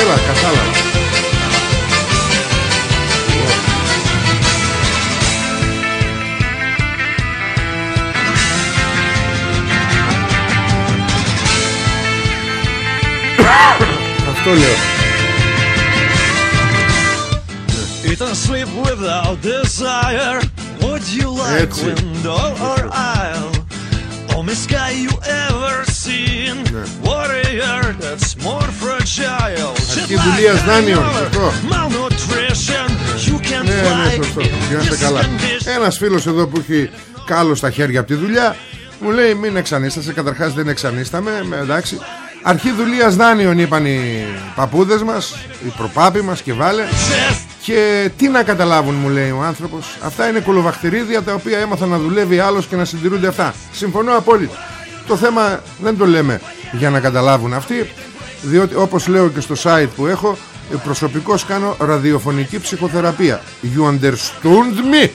Speaker 2: Έλα κατάλαβα Αυτό λέω
Speaker 3: Eat and sleep without desire. Would you like
Speaker 2: Έτσι.
Speaker 3: window or aisle? Only sky you ever seen. Warrior that's more fragile.
Speaker 2: Αρχή δουλείας δάνειων, σωστό.
Speaker 3: Malnutrition. You can
Speaker 2: Ναι, ναι,
Speaker 3: fly
Speaker 2: σωστό.
Speaker 3: in
Speaker 2: Για να είστε
Speaker 3: this
Speaker 2: καλά.
Speaker 3: condition.
Speaker 2: Ένας φίλος εδώ που έχει κάλο στα χέρια από τη δουλειά μου λέει μην εξανίστασε. Καταρχάς δεν εξανίσταμε. με- Εντάξει. Αρχή δουλείας δάνειων είπαν οι παππούδες μας, οι προπάποι μας και βάλε.
Speaker 3: Just
Speaker 2: Και τι να καταλάβουν μου λέει ο άνθρωπος Αυτά είναι κολοβαχτερίδια τα οποία έμαθαν να δουλεύει άλλος και να συντηρούνται αυτά Συμφωνώ απόλυτα Το θέμα δεν το λέμε για να καταλάβουν αυτοί Διότι όπως λέω και στο site που έχω ε, Προσωπικώς κάνω ραδιοφωνική ψυχοθεραπεία. You understood me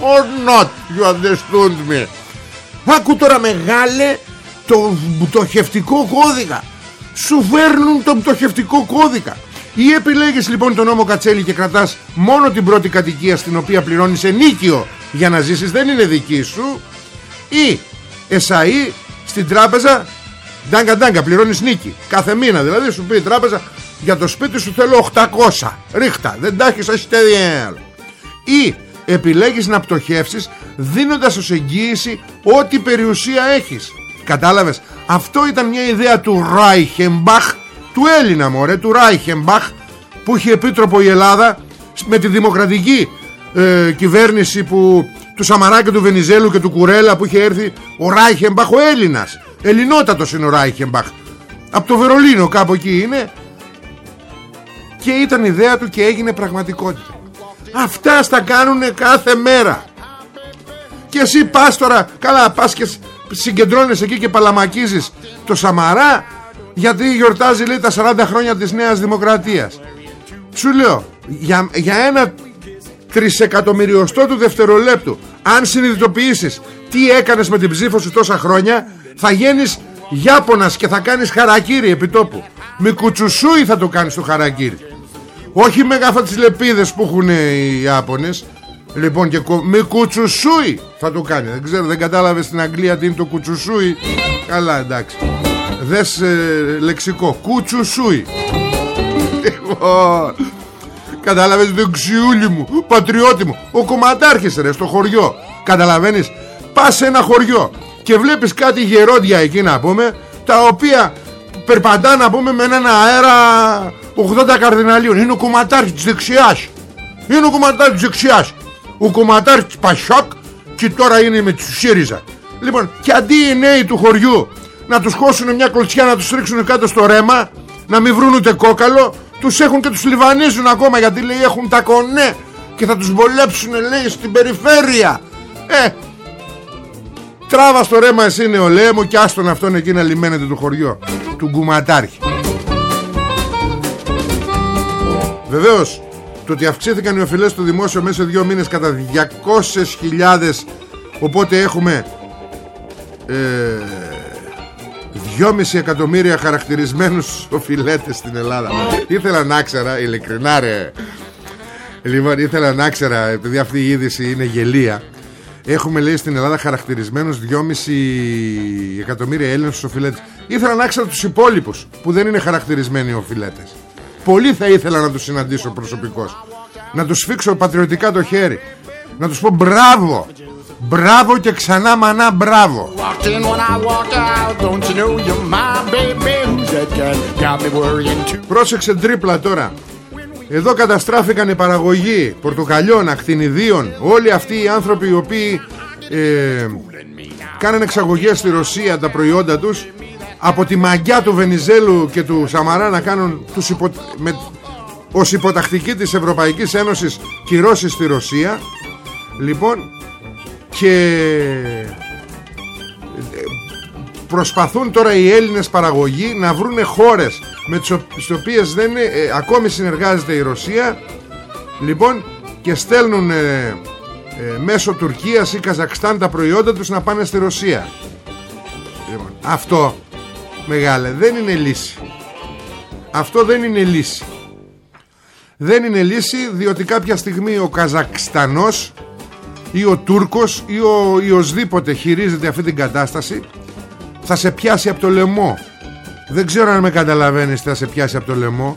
Speaker 2: or not; You understood me. Άκου τώρα μεγάλε το πτωχευτικό κώδικα. Σου φέρνουν τον πτωχευτικό κώδικα. Ή επιλέγεις λοιπόν τον νόμο Κατσέλη και κρατάς μόνο την πρώτη κατοικία στην οποία πληρώνεις ενίκιο για να ζήσεις δεν είναι δική σου. Ή εσαΐ στην τράπεζα ντάγκα ντάγκα πληρώνεις νίκη. Κάθε μήνα δηλαδή σου πει η τράπεζα για το σπίτι σου θέλω 800 ρίχτα δεν τα έχεις έχεις άλλο ή επιλέγεις να πτωχεύσεις δίνοντας ως εγγύηση ό,τι περιουσία έχεις. Κατάλαβες αυτό ήταν μια ιδέα του Ράιχεμπαχ του Έλληνα μωρέ του Ράιχεμπαχ που είχε επίτροπο η Ελλάδα με τη δημοκρατική ε, κυβέρνηση που του Σαμαρά και του Βενιζέλου και του Κουρέλα που είχε έρθει ο Ράιχεμπαχ ο Έλληνας. Ελληνότατος είναι ο Ράιχεμπαχ από το Βερολίνο κάπου εκεί είναι. Και ήταν ιδέα του και έγινε πραγματικότητα. Αυτά στα κάνουν κάθε μέρα. Και εσύ πας τώρα Καλά πας και συγκεντρώνεσαι εκεί και παλαμακίζεις Το Σαμαρά Γιατί γιορτάζει λέει τα 40 χρόνια της Νέας Δημοκρατίας. Σου λέω Για, για ένα τρισεκατομμυριωστό του δευτερολέπτου Αν συνειδητοποιήσεις Τι έκανες με την ψήφο σου τόσα χρόνια Θα γίνεις Ιάπωνας και θα κάνεις χαρακύρι επιτόπου. Με κουτσουσούι θα το κάνεις το χαρακύρι. Όχι με αυτά τις λεπίδες που έχουν οι Ιάπωνες. Λοιπόν και κο... με κουτσουσούι θα το κάνει. Δεν ξέρω δεν κατάλαβες στην Αγγλία τι είναι το κουτσουσούι; Καλά εντάξει. Δες ε, λεξικό. Κουτσουσούι. Λοιπόν Κατάλαβες το ξιούλι μου Πατριώτη μου Ο κομματάρχης ρε στο χωριό. Καταλαβαίνεις Πας σε ένα χωριό Και βλέπεις κάτι γερόντια εκεί να πούμε Τα οποία περπατά να πούμε με έναν αέρα 80 καρδιναλίων. Είναι ο κομματάρχης της δεξιάς. Είναι ο κομματάρχης της δεξιάς. Ο κομματάρχης της Πασόκ και τώρα είναι με τους ΣΥΡΙΖΑ. Λοιπόν και αντί οι νέοι του χωριού να τους χώσουν μια κλωτσιά να τους ρίξουν κάτω στο ρέμα να μην βρουν ούτε κόκαλο τους έχουν και τους λιβανίζουν ακόμα γιατί λέει έχουν τα κονέ και θα τους βολέψουν λέει στην περιφέρεια ε Τράβα στο ρέμα εσύ νεολαία μου και άστον αυτόν εκεί να λιμένεται το χωριό του γκουματάρχη. Βεβαίως το ότι αυξήθηκαν οι οφειλές στο δημόσιο μέσα σε δύο μήνες κατά 200.000 οπότε έχουμε ε, 2,5 εκατομμύρια χαρακτηρισμένους οφειλέτες στην Ελλάδα. Ήθελα να ξέρα ειλικρινά ρε. Λοιπόν ήθελα να ξέρα επειδή αυτή η είδηση είναι γελία. Έχουμε λέει στην Ελλάδα χαρακτηρισμένους 2,5 εκατομμύρια Έλληνες στους οφειλέτες. Ήθελα να ξέρω τους υπόλοιπους που δεν είναι χαρακτηρισμένοι οφειλέτες. Πολύ θα ήθελα να τους συναντήσω προσωπικώς. Να τους σφίξω πατριωτικά το χέρι. Να τους πω μπράβο Μπράβο και ξανά μανά μπράβο
Speaker 4: Walked in when I walked out. Don't you know you're my baby? Who's that cat? Got me worrying too.
Speaker 2: Πρόσεξε τρίπλα τώρα Εδώ καταστράφηκαν οι παραγωγοί Πορτοκαλιών, ακτινιδίων Όλοι αυτοί οι άνθρωποι οι οποίοι ε, Κάνανε εξαγωγές στη Ρωσία τα προϊόντα τους Από τη μαγιά του Βενιζέλου και του Σαμαρά να κάνουν τους υπο, με, Ως υποτακτική της Ευρωπαϊκής Ένωσης Κυρώσεις στη Ρωσία Λοιπόν Και προσπαθούν τώρα οι Έλληνες παραγωγοί να βρούνε χώρες με τις ο- τις οποίες δεν είναι, ε, ακόμη συνεργάζεται η Ρωσία. Λοιπόν και στέλνουν ε, ε, μέσω Τουρκίας ή Καζακστάν τα προϊόντα τους να πάνε στη Ρωσία. Λοιπόν, αυτό μεγάλε δεν είναι λύση. Αυτό δεν είναι λύση. Δεν είναι λύση διότι κάποια στιγμή ο Καζακστανός ή ο Τούρκος ή ο ή οσδήποτε χειρίζεται αυτή την κατάσταση θα σε πιάσει από το λαιμό. Δεν ξέρω αν με καταλαβαίνεις θα σε πιάσει από το λαιμό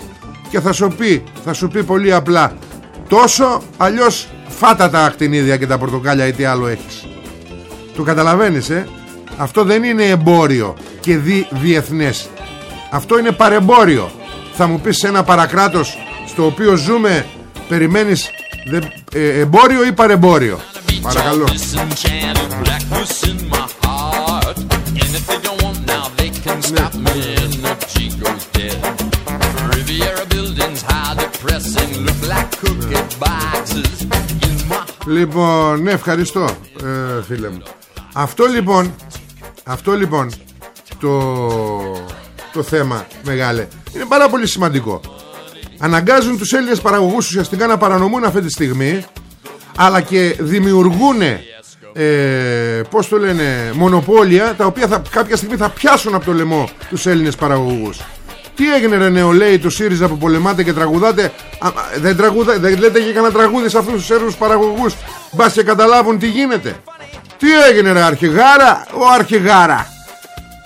Speaker 2: και θα σου πει θα σου πει πολύ απλά τόσο αλλιώς φάτα τα ακτινίδια και τα πορτοκάλια ή τι άλλο έχεις το καταλαβαίνεις ε; Αυτό δεν είναι εμπόριο και δι, διεθνές. Αυτό είναι παρεμπόριο. Θα μου πεις σε ένα παρακράτος στο οποίο ζούμε περιμένεις δε, ε, εμπόριο ή παρεμπόριο; Παρακαλώ
Speaker 3: Disenchanted blackness in my heart. Anything I want now, they can stop me. Energy goes dead. Riviera buildings, high depressing, look like cookie boxes in my
Speaker 2: Λοιπόν, ναι, ευχαριστώ, ε, φίλε μου. Αυτό λοιπόν, αυτό λοιπόν, το, το θέμα μεγάλε, είναι πάρα πολύ σημαντικό. Αναγκάζουν τους Έλληνες παραγωγούς ουσιαστικά να παρανομούν αυτή τη στιγμή, αλλά και δημιουργούν, ε, πώς το λένε, μονοπόλια, τα οποία θα, κάποια στιγμή θα πιάσουν από το λαιμό τους Έλληνες παραγωγούς. Τι έγινε ρε νεολαίοι του ΣΥΡΙΖΑ που πολεμάτε και τραγουδάτε; Α, α, δεν, τραγουδα, δεν λέτε και κανένα τραγούδι σε αυτούς τους Έλληνες παραγωγούς. Μπας και καταλάβουν τι γίνεται. Τι έγινε ρε αρχηγάρα Ο αρχηγάρα.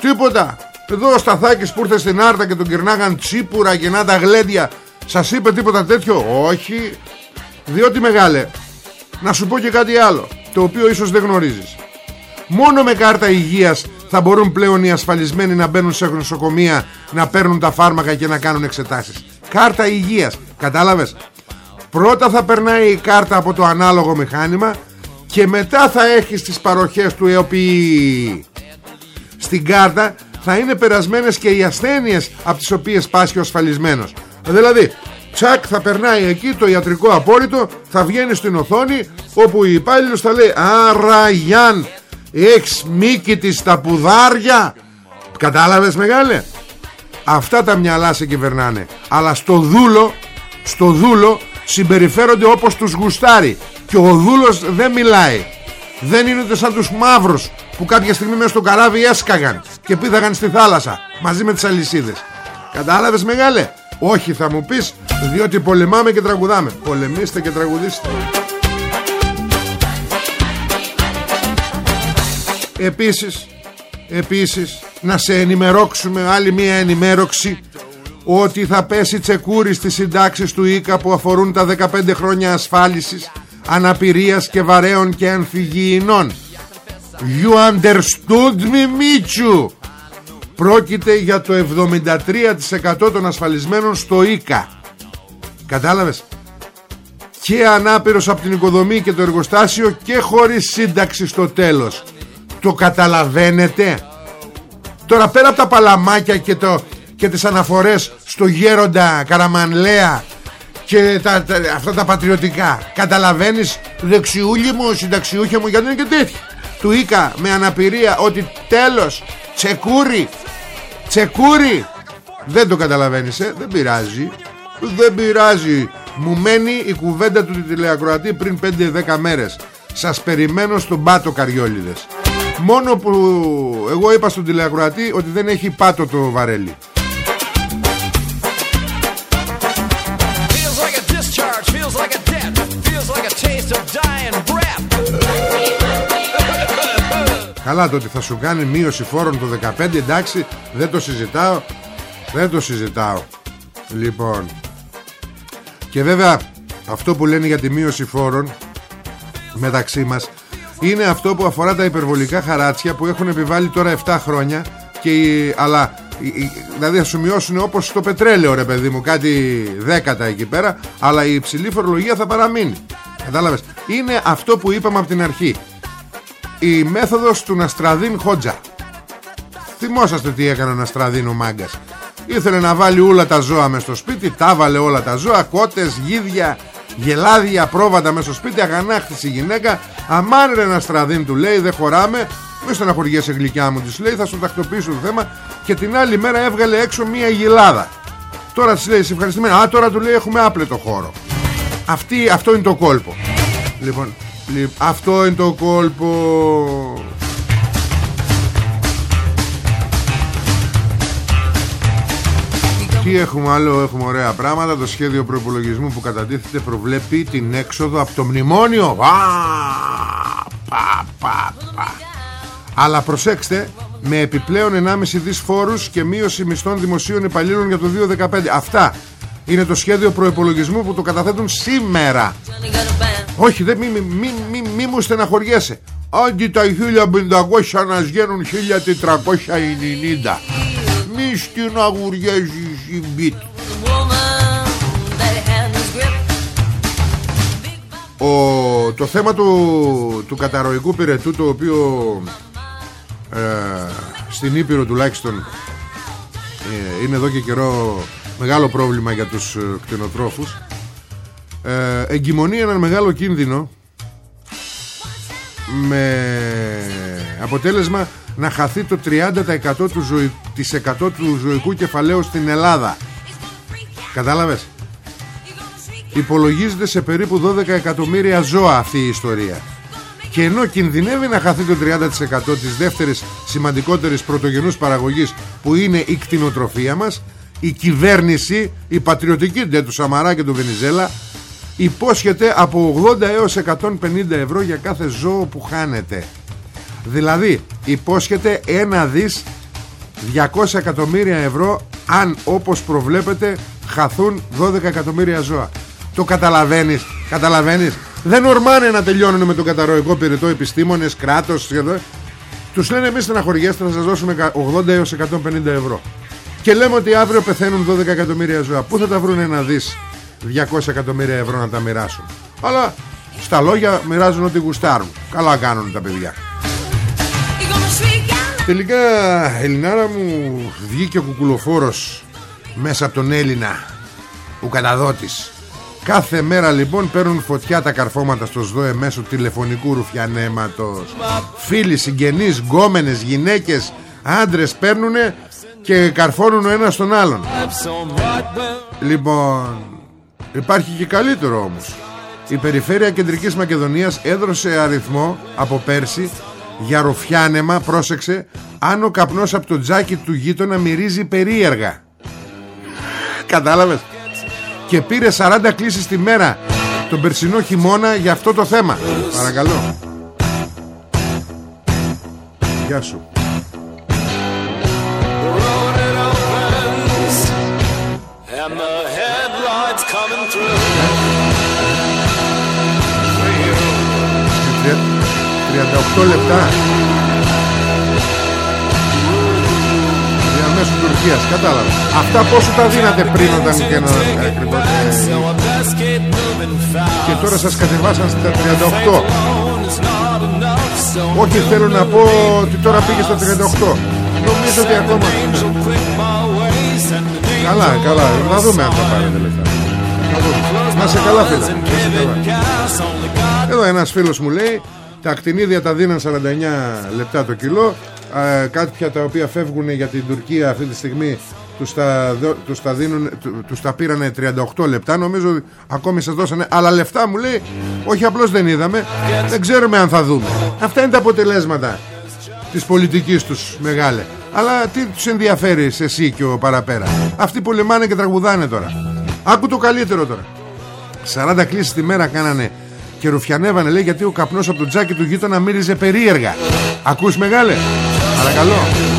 Speaker 2: Τίποτα. Εδώ ο Σταθάκης που ήρθε στην Άρτα και τον κυρνάγαν τσίπουρα και να τα γλέντια Σας είπε τίποτα τέτοιο; Όχι. Διότι μεγάλε Να σου πω και κάτι άλλο Το οποίο ίσως δεν γνωρίζεις Μόνο με κάρτα υγείας θα μπορούν πλέον οι ασφαλισμένοι να μπαίνουν σε νοσοκομεία, να παίρνουν τα φάρμακα και να κάνουν εξετάσεις. Κάρτα υγείας, κατάλαβες; Πρώτα θα περνάει η κάρτα από το ανάλογο μηχάνημα και μετά θα έχεις τις παροχές του ΕΟΠΗ. Στην κάρτα θα είναι περασμένες και οι ασθένειες από τις οποίες πάσχει ο ασφαλισμένος. Δηλαδή, τσακ θα περνάει εκεί το ιατρικό απόρριτο, θα βγαίνει στην οθόνη όπου η υπάλληλος θα λέει «Άρα Γιάν, Έχεις μήκη της στα πουδάρια Κατάλαβες μεγάλε; Αυτά τα μυαλά σε κυβερνάνε. Αλλά στο δούλο Στο δούλο συμπεριφέρονται όπως τους γουστάρει. Και ο δούλος δεν μιλάει. Δεν είναι ούτε σαν τους μαύρους Που κάποια στιγμή μέσα στο καράβι έσκαγαν Και πήδαγαν στη θάλασσα Μαζί με τις αλυσίδες. Κατάλαβες μεγάλε; Όχι θα μου πεις Διότι πολεμάμε και τραγουδάμε. Πολεμήστε και τραγουδίστε Επίσης Επίσης να σε ενημερώσουμε άλλη μία ενημέρωση ότι θα πέσει τσεκούρι στις συντάξεις του ΙΚΑ που αφορούν τα 15 χρόνια ασφάλισης αναπηρίας και βαρέων και αμφιγειεινών You understood me Μίτσου Πρόκειται για το 73% των ασφαλισμένων στο ΙΚΑ. Κατάλαβες; Και ανάπηρος από την οικοδομή και το εργοστάσιο Και χωρίς σύνταξη στο τέλος. Το καταλαβαίνετε; Τώρα πέρα από τα παλαμάκια και, το, και τις αναφορές στο γέροντα Καραμανλέα και τα, τα, αυτά τα πατριωτικά Καταλαβαίνεις δεξιούλη μου, συνταξιούχια μου γιατί είναι και τέτοια Του Ίκα με αναπηρία ότι τέλος τσεκούρι Τσεκούρι. Δεν το καταλαβαίνεις ε, δεν πειράζει. Δεν πειράζει. Μου μένει η κουβέντα του τηλεακροατή πριν 5-10 μέρες. Σας περιμένω στον Πάτο Καριόλιδες. Μόνο που εγώ είπα στον τηλεακροατή ότι δεν έχει πάτο το βαρέλι. Καλά το ότι θα σου κάνει μείωση φόρων το 15 εντάξει δεν το συζητάω. Δεν το συζητάω. Λοιπόν. Και βέβαια αυτό που λένε για τη μείωση φόρων Μεταξύ μας είναι αυτό που αφορά τα υπερβολικά χαράτσια που έχουν επιβάλει τώρα 7 χρόνια και, αλλά δηλαδή θα σου μειώσουν όπως στο πετρέλαιο ρε παιδί μου κάτι δέκατα εκεί πέρα αλλά η υψηλή φορολογία θα παραμείνει. Κατάλαβες. Είναι αυτό που είπαμε από την αρχή η μέθοδος του Ναστραδίν Χότζα. Θυμόσαστε τι έκανε ο Ναστραδίν ο μάγκας. Ήθελε να βάλει όλα τα ζώα μες στο σπίτι τα βάλε όλα τα ζώα κότες, γίδια γελάδια πρόβατα μέσα στο σπίτι αγανάκτησε η γυναίκα. Αμάν ρε Ναστραδίν του λέει δεν χωράμε μη στεναχωριέσαι γλυκιά μου της λέει θα σου τακτοποιήσω το θέμα και την άλλη μέρα έβγαλε έξω μια γελάδα. Τώρα της λέει σε ευχαριστημένα α τώρα του λέει έχουμε άπλετο χώρο Αυτή, αυτό είναι το κόλπο. Λοιπόν, λοιπόν αυτό είναι το κόλπο Τι έχουμε άλλο, έχουμε ωραία πράγματα. Το σχέδιο προπολογισμού που κατατίθεται προβλέπει την έξοδο από το μνημόνιο. Α, πα, πα, πα. Αλλά προσέξτε, με επιπλέον 1,5 δις φόρους και μείωση μισθών δημοσίων υπαλλήλων για το 2015. Αυτά είναι το σχέδιο προϋπολογισμού που το καταθέτουν σήμερα. Όχι, δεν, μη, μη, μη, μη, μη μου στεναχωριέσαι. Άντι τα 1500 να σγαίνουν 1490. Μη στεναχωριέζεις η μπίτ. Ο, το θέμα του, του καταρροϊκού πυρετού το οποίο ε, στην Ήπειρο τουλάχιστον ε, είναι εδώ και καιρό μεγάλο πρόβλημα για τους ε, κτηνοτρόφους. Ε, εγκυμονεί έναν μεγάλο κίνδυνο με αποτέλεσμα να χαθεί το 30% του, ζωή, της 100 του ζωικού κεφαλαίου στην Ελλάδα. Κατάλαβες; Υπολογίζεται σε περίπου 12 εκατομμύρια ζώα αυτή η ιστορία. Και ενώ κινδυνεύει να χαθεί το 30% της δεύτερης σημαντικότερης πρωτογενούς παραγωγής που είναι η κτηνοτροφία μας η κυβέρνηση, η πατριωτική ντε του Σαμαρά και του Βενιζέλα υπόσχεται από 80 έως 150 ευρώ για κάθε ζώο που χάνεται. Δηλαδή υπόσχεται ένα δις 200 εκατομμύρια ευρώ αν όπως προβλέπετε χαθούν 12 εκατομμύρια ζώα. Το καταλαβαίνεις καταλαβαίνεις. Δεν ορμάνε να τελειώνουν με τον καταρροϊκό πυρετό επιστήμονες, κράτος σχεδόν. τους λένε εμείς στεναχωριέστε να σας δώσουμε 80 έως 150 ευρώ και λέμε ότι αύριο πεθαίνουν 12 εκατομμύρια ζώα. Πού θα τα βρουν ένα δις 200 εκατομμύρια ευρώ να τα μοιράσουν; Αλλά στα λόγια μοιράζουν ό,τι γουστάρουν. Καλά κάνουν τα παιδιά. Τελικά Ελληνάρα μου βγήκε ο κουκουλοφόρος μέσα από τον Έλληνα ο καταδότης. Κάθε μέρα λοιπόν παίρνουν φωτιά τα καρφώματα στο ΣΔΟΕ μέσω τηλεφωνικού ρουφιανέματος. Φίλοι, συγγενείς, γκόμενες, γυναίκες, άντρες παίρνουνε και καρφώνουν ο ένας στον άλλον Λοιπόν Υπάρχει και καλύτερο όμως Η Περιφέρεια Κεντρικής Μακεδονίας έδωσε αριθμό από πέρσι για ροφιάνεμα, πρόσεξε, αν ο καπνός από το τζάκι του γείτονα μυρίζει περίεργα. Κατάλαβες; Και πήρε 40 κλήσεις τη μέρα τον περσινό χειμώνα για αυτό το θέμα. Παρακαλώ. Γεια σου. 38 λεπτά. Διαμέσου Τουρκίας, κατάλαβα. Αυτά πόσο τα δίνατε πριν όταν και να ακριβώς. ε,
Speaker 5: So I best keep moving fast.
Speaker 2: Και τώρα σας κατεβάσαν στα 38.
Speaker 5: Alone is not enough, so
Speaker 2: Όχι θέλω να πω ότι τώρα πήγε στα 38. Νομίζω ότι ακόμα.
Speaker 5: angel quick my ways and the
Speaker 2: Καλά, καλά. Να δούμε αν θα πάρετε λεφτά. Να δούμε. Να σε καλά φίλε. Να σε καλά.
Speaker 5: gas only God
Speaker 2: Εδώ ένας φίλος μου λέει Τα ακτινίδια τα δίναν 49 λεπτά το κιλό ε, Κάποια τα οποία φεύγουν για την Τουρκία αυτή τη στιγμή τους τα, δω- τους τα, δίνουν, του- τους τα πήρανε 38 λεπτά Νομίζω ότι ακόμη σας δώσανε άλλα λεφτά μου λέει Όχι απλώς δεν είδαμε Δεν ξέρουμε αν θα δούμε Αυτά είναι τα αποτελέσματα της πολιτικής τους μεγάλε Αλλά τι τους ενδιαφέρει σε εσύ και ο παραπέρα Αυτοί πολεμάνε και τραγουδάνε τώρα Άκου το καλύτερο τώρα. 40 κλήσεις τη μέρα κάνανε και ρουφιανεύανε λέει γιατί ο καπνός από το τζάκι του γείτονα μύριζε περίεργα. Ακούς μεγάλε; Παρακαλώ Παρακαλώ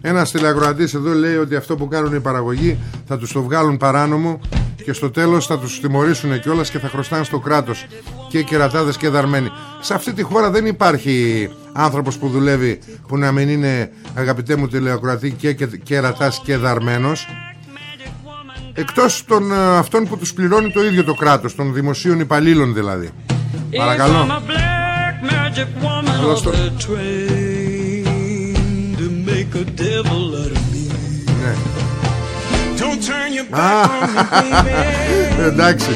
Speaker 2: Ένα τηλεακροατής εδώ λέει ότι αυτό που κάνουν οι παραγωγοί θα τους το βγάλουν παράνομο και στο τέλος θα τους τιμωρήσουν κιόλας και θα χρωστάνε στο κράτος και κερατάδες και δαρμένοι. Σε αυτή τη χώρα δεν υπάρχει άνθρωπος που δουλεύει που να μην είναι αγαπητέ μου τηλεακροατή και κερατάς και δαρμένος. Εκτός των ε, αυτών που τους πληρώνει το ίδιο το κράτος Των δημοσίων υπαλλήλων δηλαδή Παρακαλώ Καλώς το. Ναι. Α, Εντάξει.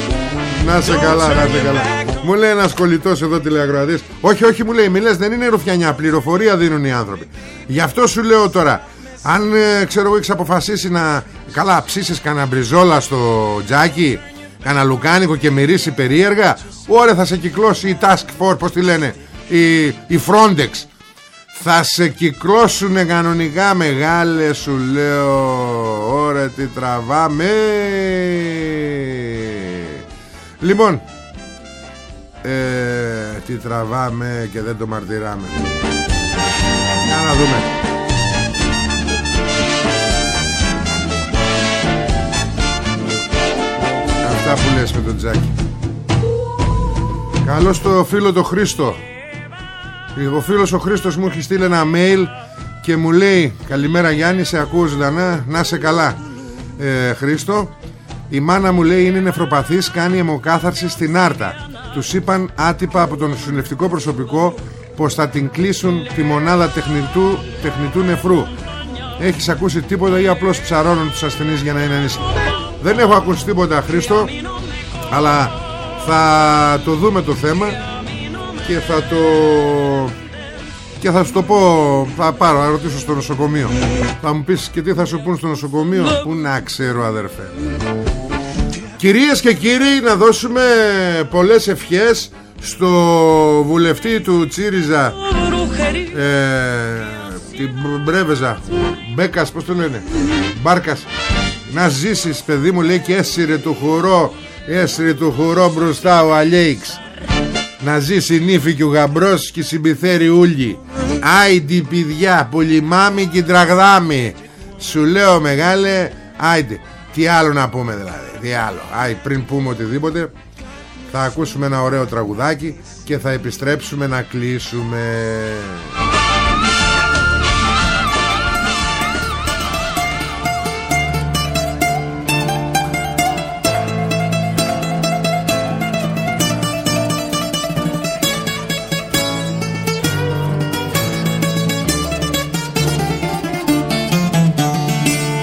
Speaker 2: Να σε καλά, να σε καλά. Μου λέει ένας κολλητός εδώ τηλεακροατής Όχι όχι μου λέει μη λες δεν είναι ρουφιανιά Πληροφορία δίνουν οι άνθρωποι Γι' αυτό σου λέω τώρα Αν ε, ξέρω εγώ έχεις αποφασίσει να Καλά ψήσεις κανένα μπριζόλα στο τζάκι Κανένα λουκάνικο και μυρίσει περίεργα Ωραία θα σε κυκλώσει η Task Force Πώς τη λένε Η, η Frontex θα σε κυκλώσουνε κανονικά μεγάλε σου λέω. Ωραία τι τραβάμε. Λοιπόν ε, Τι τραβάμε και δεν το μαρτυράμε. Για να δούμε. Αυτά που λες με τον Τζάκι. Καλώς το φίλο το Χρήστο ο φίλος ο Χρήστος μου έχει στείλει ένα mail και μου λέει Καλημέρα Γιάννη σε ακούω ζωντανά Να σε καλά ε, Χρήστο Η μάνα μου λέει είναι νεφροπαθής Κάνει αιμοκάθαρση στην Άρτα. Τους είπαν άτυπα από τον συνευτικό προσωπικό Πως θα την κλείσουν τη μονάδα τεχνητού, τεχνητού νεφρού. Έχεις ακούσει τίποτα ή απλώς ψαρώνουν τους ασθενείς για να είναι ανήσυχοι; Δεν έχω ακούσει τίποτα Χρήστο Αλλά θα το δούμε το θέμα και θα το και θα σου το πω θα πάρω να ρωτήσω στο νοσοκομείο. Θα μου πεις και τι θα σου πούν στο νοσοκομείο. Που να ξέρω αδερφέ. Κυρίες και κύριοι να δώσουμε πολλές ευχές στο βουλευτή του Τσίριζα ε, την Μπρέβεζα. Μπέκας πως το λένε; Μπάρκας. Να ζήσεις παιδί μου λέει και έσυρε του χουρό έσυρε του χουρό μπροστά ο Αλέιξ να ζήσει η νύφη και ο γαμπρός και συμπιθέρι ούλη Άιντι πηδιά Πολυμάμι και τραγδάμι. Σου λέω μεγάλε Άιντι Τι άλλο να πούμε δηλαδή Τι άλλο. Άι, Πριν πούμε οτιδήποτε Θα ακούσουμε ένα ωραίο τραγουδάκι Και θα επιστρέψουμε να κλείσουμε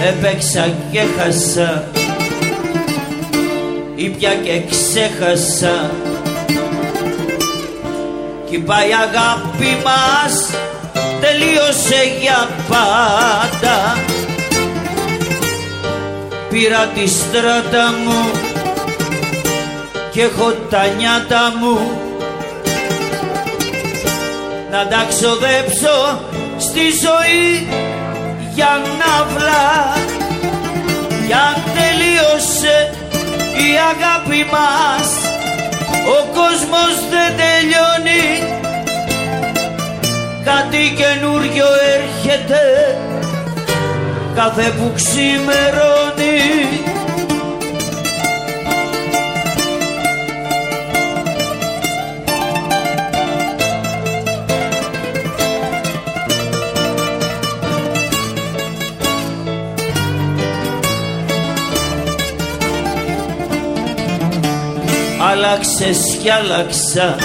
Speaker 6: έπαιξα και χάσα. Ήπια και ξέχασα. Κι πάει η αγάπη μας τελείωσε για πάντα. Πήρα τη στράτα μου και έχω τα νιάτα μου. Να τα ξοδέψω στη ζωή για ναύλα για τελείωσε η αγάπη μας ο κόσμος δεν τελειώνει. Κάτι καινούριο έρχεται κάθε που ξημερώνει άλλαξες κι άλλαξα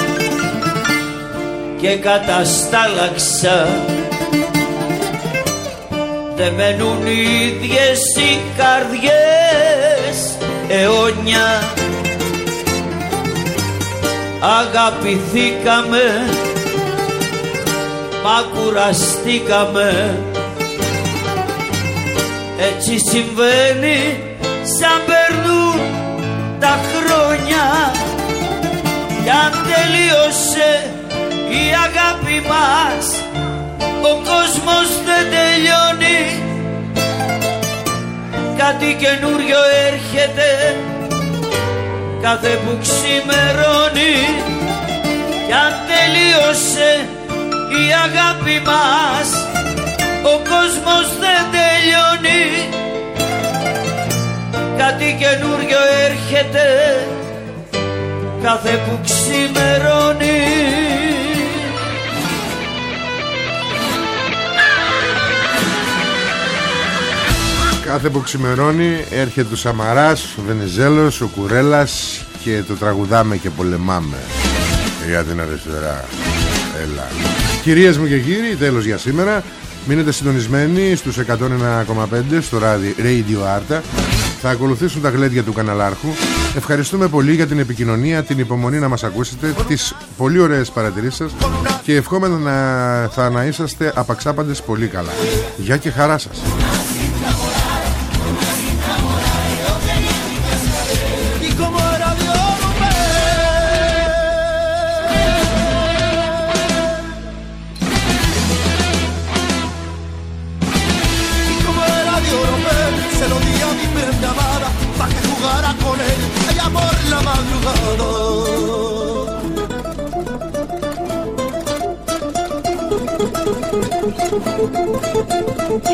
Speaker 6: και καταστάλαξα. Δεν μένουν οι ίδιες οι καρδιές αιώνια. Αγαπηθήκαμε μα κουραστήκαμε. Έτσι συμβαίνει σαν περνούν τα χρόνια κι αν τελείωσε η αγάπη μας ο κόσμος δεν τελειώνει. Κάτι καινούριο έρχεται κάθε που ξημερώνει. Κι αν τελείωσε η αγάπη μας ο κόσμος δεν τελειώνει. Κάτι καινούριο έρχεται κάθε που ξημερώνει
Speaker 2: Κάθε που ξημερώνει έρχεται ο Σαμαράς, ο Βενιζέλος, ο Κουρέλας και το τραγουδάμε και πολεμάμε για την αριστερά. Έλα. Κυρίες μου και κύριοι, τέλος για σήμερα. Μείνετε συντονισμένοι στους 101,5 στο Radio Arta. Θα ακολουθήσουν τα γλέντια του καναλάρχου Ευχαριστούμε πολύ για την επικοινωνία, την υπομονή να μας ακούσετε, τις πολύ ωραίες παρατηρήσεις σας και ευχόμαστε να, θα να είσαστε απαξάπαντες πολύ καλά. Γεια και χαρά σας.